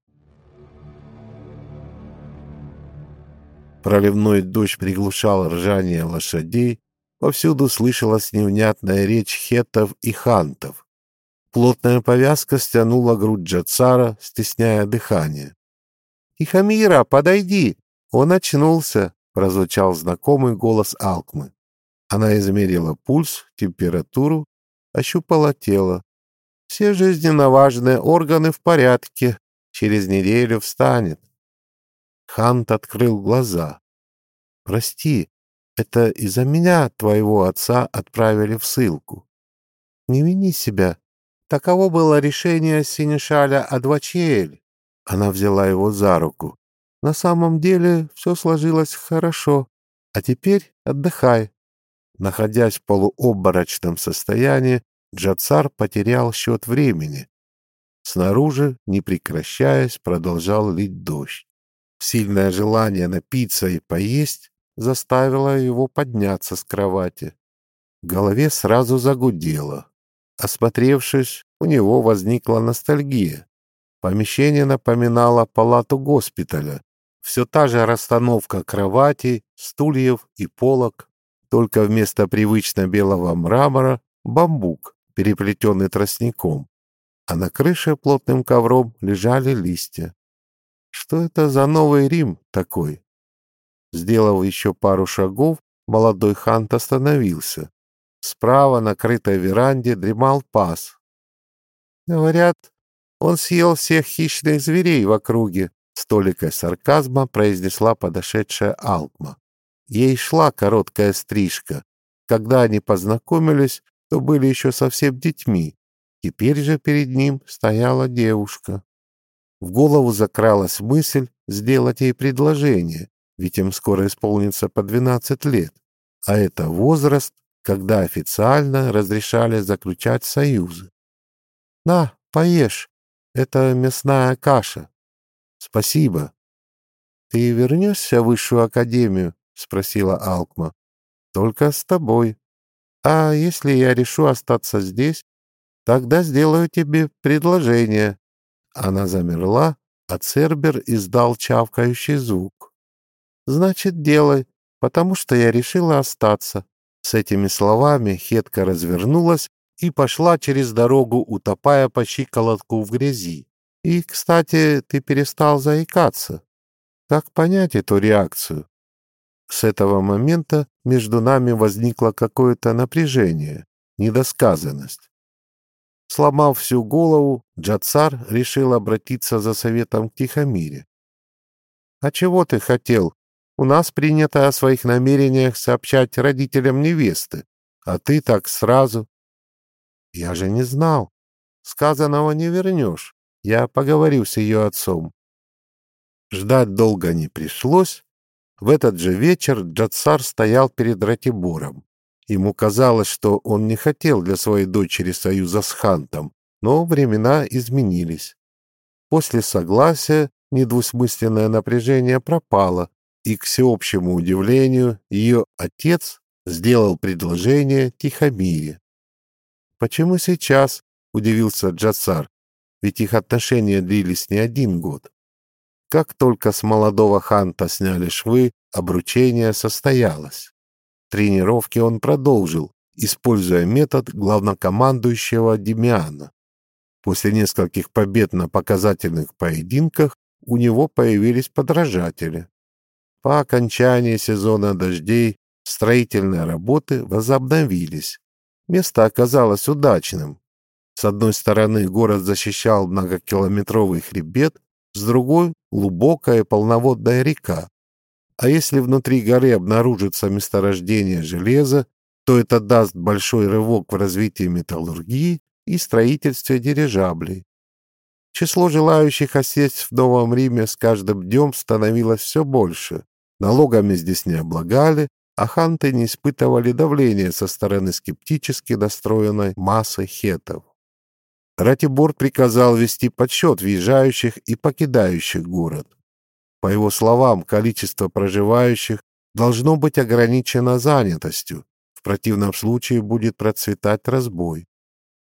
Проливной дождь приглушал ржание лошадей, Повсюду слышалась невнятная речь хетов и хантов. Плотная повязка стянула грудь Джацара, стесняя дыхание. «Тихомира, подойди!» Он очнулся, прозвучал знакомый голос Алкмы. Она измерила пульс, температуру, ощупала тело. Все жизненно важные органы в порядке. Через неделю встанет. Хант открыл глаза. «Прости, это из-за меня твоего отца отправили в ссылку. Не вини себя. Таково было решение Синешаля Адвачиэль. Она взяла его за руку. На самом деле все сложилось хорошо. А теперь отдыхай. Находясь в полуобморочном состоянии, Джацар потерял счет времени. Снаружи, не прекращаясь, продолжал лить дождь. Сильное желание напиться и поесть заставила его подняться с кровати. В голове сразу загудело. Осмотревшись, у него возникла ностальгия. Помещение напоминало палату госпиталя. Все та же расстановка кроватей, стульев и полок, только вместо привычно белого мрамора — бамбук, переплетенный тростником, а на крыше плотным ковром лежали листья. Что это за новый Рим такой? Сделав еще пару шагов, молодой хант остановился. Справа на крытой веранде дремал пас. Говорят, он съел всех хищных зверей в округе, с сарказма произнесла подошедшая Алкма. Ей шла короткая стрижка. Когда они познакомились, то были еще совсем детьми. Теперь же перед ним стояла девушка. В голову закралась мысль сделать ей предложение, ведь им скоро исполнится по 12 лет, а это возраст, когда официально разрешали заключать союзы. «На, поешь, это мясная каша». «Спасибо». «Ты вернешься в высшую академию?» — спросила Алкма. «Только с тобой. А если я решу остаться здесь, тогда сделаю тебе предложение». Она замерла, а Цербер издал чавкающий звук. Значит, делай, потому что я решила остаться. С этими словами Хетка развернулась и пошла через дорогу, утопая по щиколотку в грязи. И, кстати, ты перестал заикаться. Как понять эту реакцию? С этого момента между нами возникло какое-то напряжение, недосказанность. Сломав всю голову, Джацар решил обратиться за советом к Тихомире. «А чего ты хотел?» У нас принято о своих намерениях сообщать родителям невесты, а ты так сразу. Я же не знал. Сказанного не вернешь. Я поговорю с ее отцом. Ждать долго не пришлось. В этот же вечер Джатсар стоял перед Ратибором. Ему казалось, что он не хотел для своей дочери союза с Хантом, но времена изменились. После согласия недвусмысленное напряжение пропало, и, к всеобщему удивлению, ее отец сделал предложение Тихомире. «Почему сейчас?» — удивился Джасар, ведь их отношения длились не один год. Как только с молодого ханта сняли швы, обручение состоялось. Тренировки он продолжил, используя метод главнокомандующего Демиана. После нескольких побед на показательных поединках у него появились подражатели. По окончании сезона дождей строительные работы возобновились. Место оказалось удачным. С одной стороны город защищал многокилометровый хребет, с другой — глубокая полноводная река. А если внутри горы обнаружится месторождение железа, то это даст большой рывок в развитии металлургии и строительстве дирижаблей. Число желающих осесть в Новом Риме с каждым днем становилось все больше. Налогами здесь не облагали, а ханты не испытывали давления со стороны скептически настроенной массы хетов. Ратибор приказал вести подсчет въезжающих и покидающих город. По его словам, количество проживающих должно быть ограничено занятостью, в противном случае будет процветать разбой.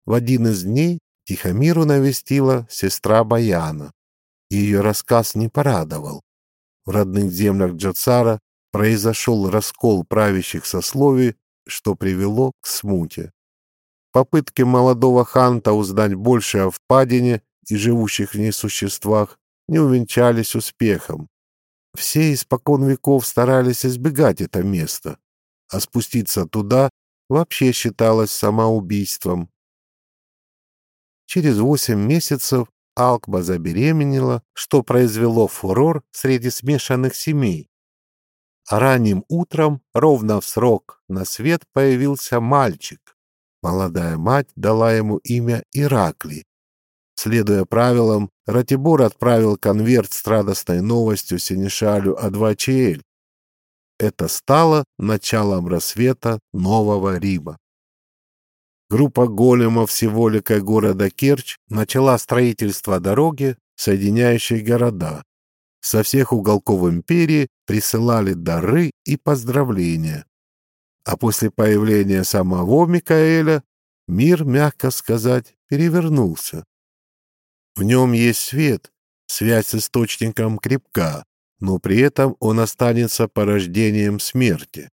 В один из дней Тихомиру навестила сестра Баяна. Ее рассказ не порадовал. В родных землях Джацара произошел раскол правящих сословий, что привело к смуте. Попытки молодого ханта узнать больше о впадине и живущих в ней существах не увенчались успехом. Все испокон веков старались избегать это место, а спуститься туда вообще считалось самоубийством. Через восемь месяцев Алкба забеременела, что произвело фурор среди смешанных семей. Ранним утром, ровно в срок, на свет появился мальчик. Молодая мать дала ему имя Ираклий. Следуя правилам, Ратибор отправил конверт с радостной новостью Синишалю Адвачиэль. Это стало началом рассвета Нового Рима. Группа големов символикой города Керчь начала строительство дороги, соединяющей города. Со всех уголков империи присылали дары и поздравления. А после появления самого Микаэля мир, мягко сказать, перевернулся. В нем есть свет, связь с источником крепка, но при этом он останется порождением смерти.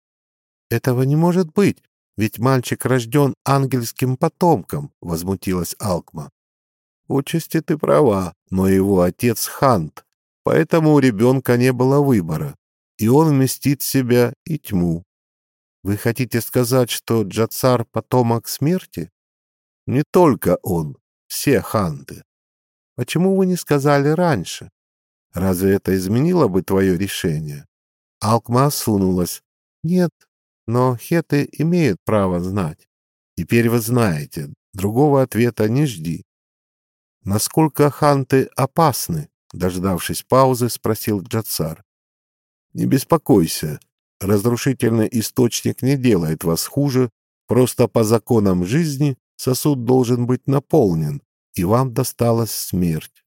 Этого не может быть, ведь мальчик рожден ангельским потомком, — возмутилась Алкма. Участи ты права, но его отец Хант, поэтому у ребенка не было выбора, и он вместит в себя и тьму. Вы хотите сказать, что Джацар — потомок смерти? Не только он, все ханты. Почему вы не сказали раньше? Разве это изменило бы твое решение? Алкма осунулась. Нет, но хеты имеют право знать. Теперь вы знаете, другого ответа не жди. Насколько ханты опасны? Дождавшись паузы, спросил Джацар. Не беспокойся, разрушительный источник не делает вас хуже, просто по законам жизни сосуд должен быть наполнен, и вам досталась смерть.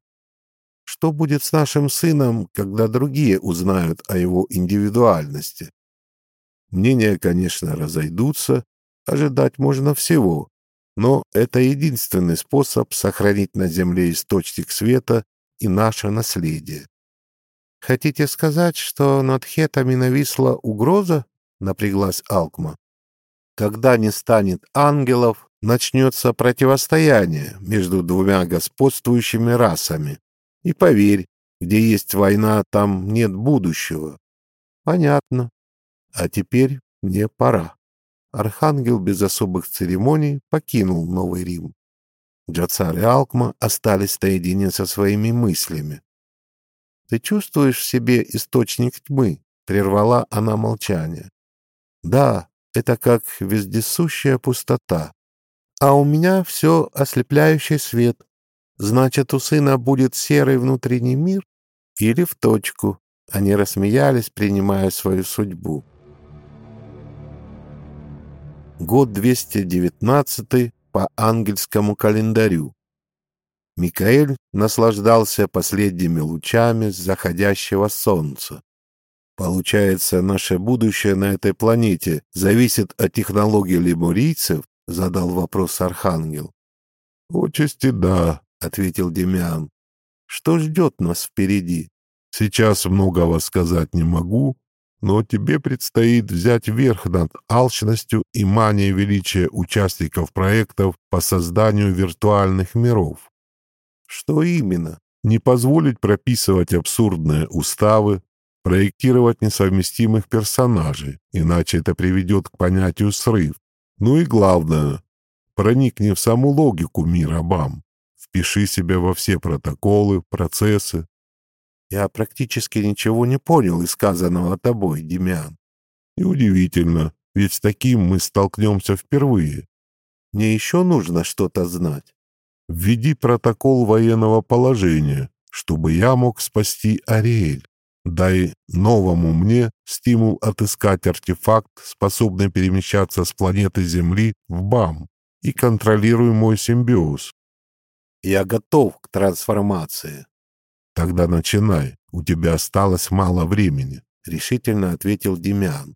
Что будет с нашим сыном, когда другие узнают о его индивидуальности? Мнения, конечно, разойдутся, ожидать можно всего, но это единственный способ сохранить на Земле источник света и наше наследие. «Хотите сказать, что над хетами нависла угроза?» — напряглась Алкма. «Когда не станет ангелов, начнется противостояние между двумя господствующими расами. И поверь, где есть война, там нет будущего». «Понятно. А теперь мне пора. Архангел без особых церемоний покинул Новый Рим. Джацар и Алкма остались наедине со своими мыслями. «Ты чувствуешь в себе источник тьмы?» — прервала она молчание. «Да, это как вездесущая пустота. А у меня все ослепляющий свет. Значит, у сына будет серый внутренний мир? Или в точку?» Они рассмеялись, принимая свою судьбу. Год 219 по ангельскому календарю. Микаэль наслаждался последними лучами заходящего солнца. Получается, наше будущее на этой планете зависит от технологий лемурийцев? Задал вопрос Архангел. Отчасти да, ответил Демиан. Что ждет нас впереди? Сейчас многого сказать не могу, но тебе предстоит взять верх над алчностью и манией величия участников проектов по созданию виртуальных миров. Что именно? Не позволить прописывать абсурдные уставы, проектировать несовместимых персонажей, иначе это приведет к понятию срыв. Ну и главное, проникни в саму логику мира БАМ. Впиши себя во все протоколы, процессы. Я практически ничего не понял из сказанного тобой, Демян. Неудивительно, ведь с таким мы столкнемся впервые. Мне еще нужно что-то знать. Введи протокол военного положения, чтобы я мог спасти Ариэль. Дай новому мне стимул отыскать артефакт, способный перемещаться с планеты Земли в БАМ, и контролируй мой симбиоз. Я готов к трансформации. Тогда начинай, у тебя осталось мало времени, решительно ответил Демян.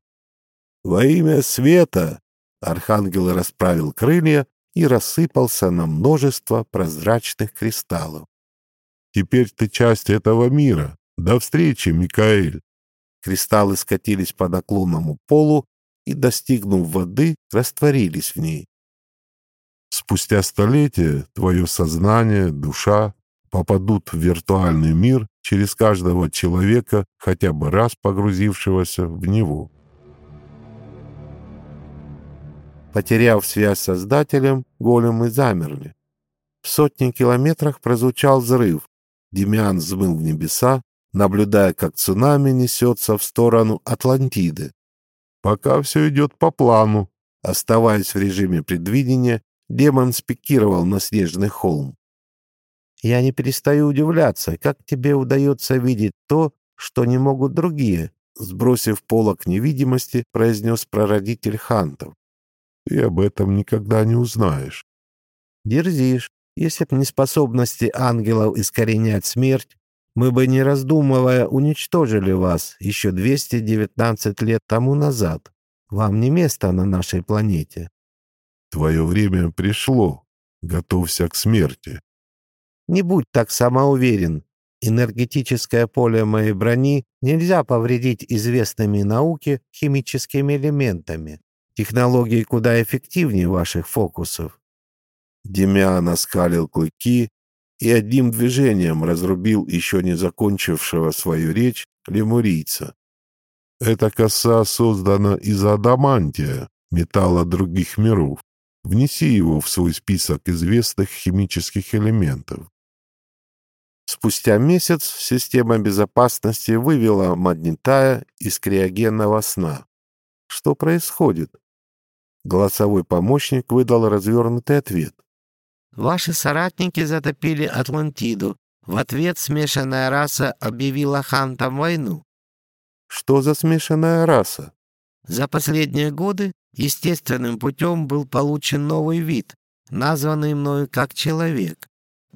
Во имя света Архангел расправил крылья и рассыпался на множество прозрачных кристаллов. Теперь ты часть этого мира, «До встречи, Микаэль!» Кристаллы скатились по наклонному полу и, достигнув воды, растворились в ней. Спустя столетия твое сознание, душа попадут в виртуальный мир через каждого человека, хотя бы раз погрузившегося в него. Потеряв связь с Создателем, големы замерли. В сотни километрах прозвучал взрыв. Демиан взмыл в небеса, наблюдая, как цунами несется в сторону Атлантиды. Пока все идет по плану. Оставаясь в режиме предвидения, демон спикировал на снежный холм. «Я не перестаю удивляться, как тебе удается видеть то, что не могут другие», сбросив полок невидимости, произнес прародитель хантов. «Ты об этом никогда не узнаешь». «Дерзишь. Если б не способности ангелов искоренять смерть, мы бы, не раздумывая, уничтожили вас еще 219 лет тому назад. Вам не место на нашей планете. Твое время пришло. Готовься к смерти. Не будь так самоуверен. Энергетическое поле моей брони нельзя повредить известными науке химическими элементами. Технологии куда эффективнее ваших фокусов. Демиан оскалил клыки и одним движением разрубил еще не закончившего свою речь лемурийца. «Эта коса создана из адамантия, металла других миров. Внеси его в свой список известных химических элементов». Спустя месяц система безопасности вывела Магнитая из криогенного сна. Что происходит? Голосовой помощник выдал развернутый ответ. Ваши соратники затопили Атлантиду. В ответ смешанная раса объявила хантам войну. Что за смешанная раса? За последние годы естественным путем был получен новый вид, названный мною как человек.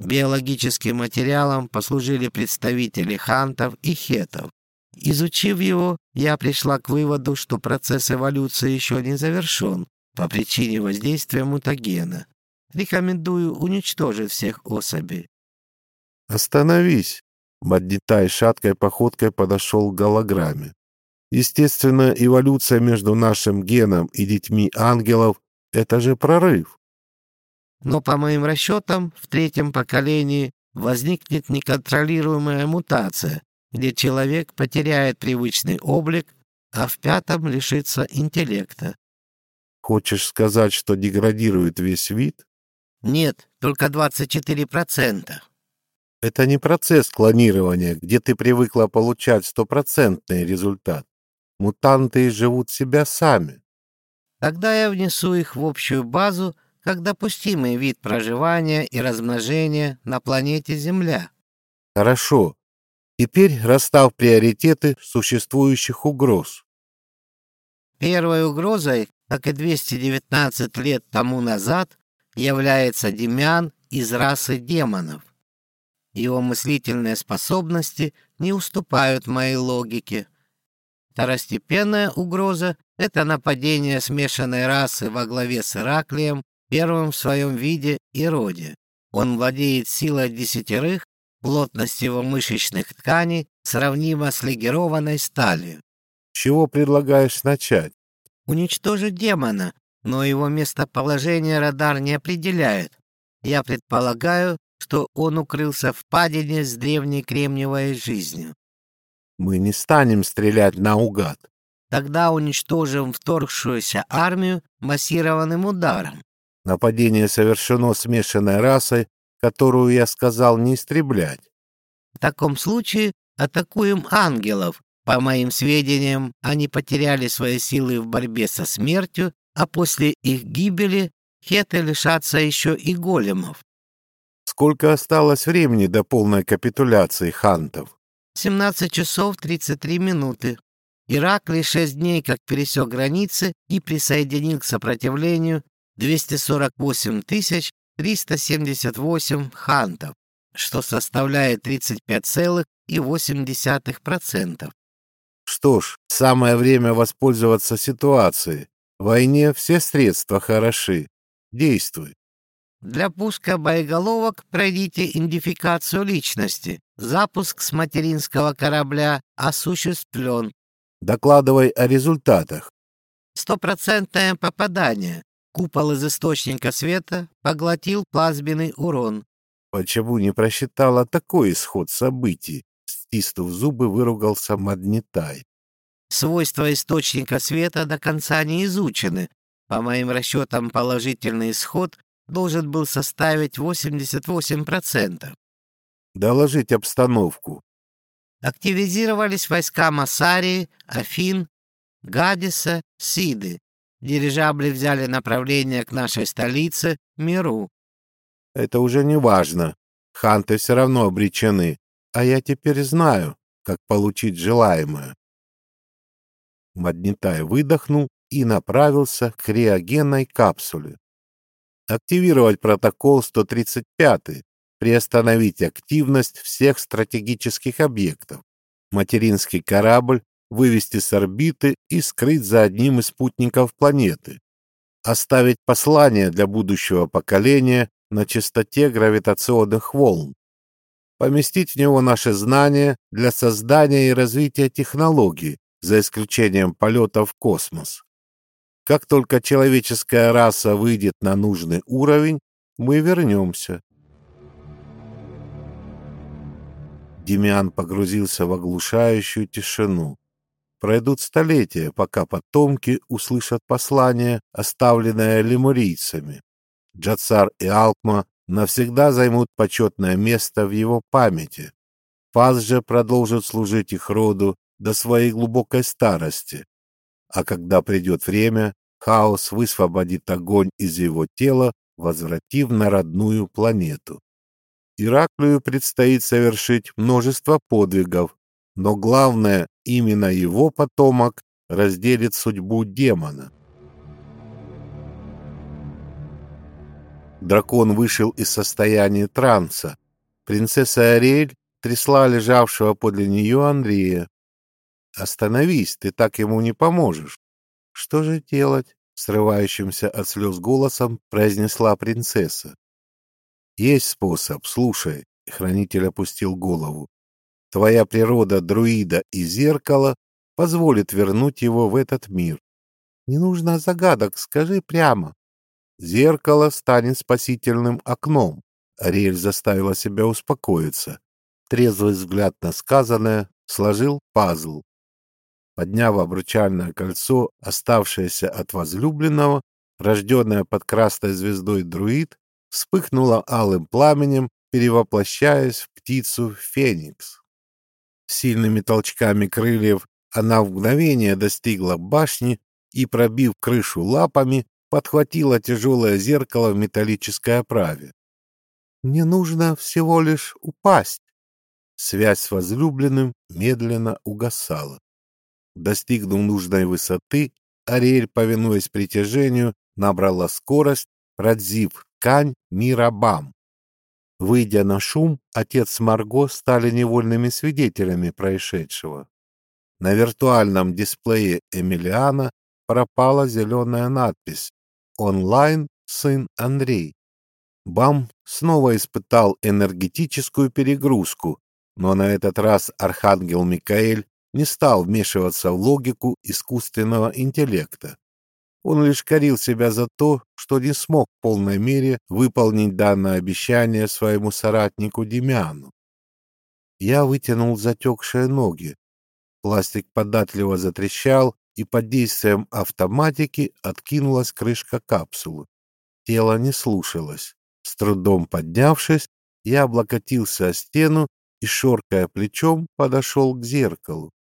Биологическим материалом послужили представители хантов и хетов. Изучив его, я пришла к выводу, что процесс эволюции еще не завершен по причине воздействия мутагена. Рекомендую уничтожить всех особей. Остановись. Маднитай шаткой походкой подошел к голограмме. Естественно, эволюция между нашим геном и детьми ангелов — это же прорыв. Но по моим расчетам, в третьем поколении возникнет неконтролируемая мутация, где человек потеряет привычный облик, а в пятом лишится интеллекта. Хочешь сказать, что деградирует весь вид? Нет, только 24%. Это не процесс клонирования, где ты привыкла получать стопроцентный результат. Мутанты живут себя сами. Тогда я внесу их в общую базу как допустимый вид проживания и размножения на планете Земля. Хорошо. Теперь расстав приоритеты существующих угроз. Первой угрозой, как и 219 лет тому назад, является Демян из расы демонов. Его мыслительные способности не уступают моей логике. Второстепенная угроза — это нападение смешанной расы во главе с Ираклием, первым в своем виде и роде. Он владеет силой десятерых, плотность его мышечных тканей сравнима с легированной сталью. Чего предлагаешь начать? Уничтожить демона, но его местоположение радар не определяет. Я предполагаю, что он укрылся в падине с древней кремниевой жизнью. Мы не станем стрелять наугад. Тогда уничтожим вторгшуюся армию массированным ударом. Нападение совершено смешанной расой, которую я сказал не истреблять. В таком случае атакуем ангелов. По моим сведениям, они потеряли свои силы в борьбе со смертью, а после их гибели хеты лишатся еще и големов. Сколько осталось времени до полной капитуляции хантов? 17 часов 33 минуты. Ираклий шесть дней как пересек границы и присоединил к сопротивлению 248 378 хантов, что составляет 35,8%. Что ж, самое время воспользоваться ситуацией. В войне все средства хороши. Действуй. Для пуска боеголовок пройдите идентификацию личности. Запуск с материнского корабля осуществлен. Докладывай о результатах. Стопроцентное попадание. Купол из источника света поглотил плазменный урон. Почему не просчитала такой исход событий? Стиснув зубы, выругался Магнитай. Свойства источника света до конца не изучены. По моим расчетам, положительный исход должен был составить 88%. Доложить обстановку. Активизировались войска Масарии, Афин, Гадиса, Сиды. Дирижабли взяли направление к нашей столице, Миру. Это уже не важно. Ханты все равно обречены. А я теперь знаю, как получить желаемое. Магнитай выдохнул и направился к реагенной капсуле. Активировать протокол 135, приостановить активность всех стратегических объектов. Материнский корабль вывести с орбиты и скрыть за одним из спутников планеты. Оставить послание для будущего поколения на частоте гравитационных волн. Поместить в него наши знания для создания и развития технологий, за исключением полета в космос. Как только человеческая раса выйдет на нужный уровень, мы вернемся. Демиан погрузился в оглушающую тишину. Пройдут столетия, пока потомки услышат послание, оставленное лемурийцами. Джацар и Алкма навсегда займут почетное место в его памяти. Фаз же продолжит служить их роду до своей глубокой старости. А когда придет время, хаос высвободит огонь из его тела, возвратив на родную планету. Ираклию предстоит совершить множество подвигов, но главное, именно его потомок разделит судьбу демона. Дракон вышел из состояния транса. Принцесса Ариэль трясла лежавшего подле нее Андрея. «Остановись, ты так ему не поможешь». «Что же делать?» — срывающимся от слез голосом произнесла принцесса. «Есть способ, слушай», — хранитель опустил голову. Твоя природа друида и зеркала позволит вернуть его в этот мир. Не нужно загадок, скажи прямо. Зеркало станет спасительным окном. Ариэль заставила себя успокоиться. Трезвый взгляд на сказанное сложил пазл. Подняв обручальное кольцо, оставшееся от возлюбленного, рожденное под красной звездой друид, вспыхнуло алым пламенем, перевоплощаясь в птицу Феникс. Сильными толчками крыльев она в мгновение достигла башни и, пробив крышу лапами, подхватила тяжелое зеркало в металлической оправе. «Мне нужно всего лишь упасть». Связь с возлюбленным медленно угасала. Достигнув нужной высоты, Ариэль, повинуясь притяжению, набрала скорость, продзив ткань Мирабам. Выйдя на шум, отец с Марго стали невольными свидетелями происшедшего. На виртуальном дисплее Эмилиана пропала зеленая надпись «Онлайн сын Андрей». Бам снова испытал энергетическую перегрузку, но на этот раз архангел Микаэль не стал вмешиваться в логику искусственного интеллекта. Он лишь корил себя за то, что не смог в полной мере выполнить данное обещание своему соратнику Демиану. Я вытянул затекшие ноги. Пластик податливо затрещал, и под действием автоматики откинулась крышка капсулы. Тело не слушалось. С трудом поднявшись, я облокотился о стену и, шоркая плечом, подошел к зеркалу.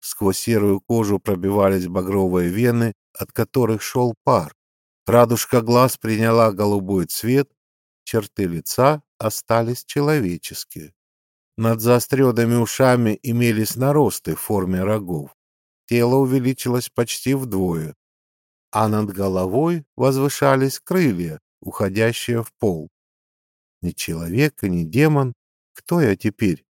Сквозь серую кожу пробивались багровые вены, от которых шел пар. Радужка глаз приняла голубой цвет, черты лица остались человеческие. Над заостренными ушами имелись наросты в форме рогов. Тело увеличилось почти вдвое, а над головой возвышались крылья, уходящие в пол. Ни человек ни демон. Кто я теперь?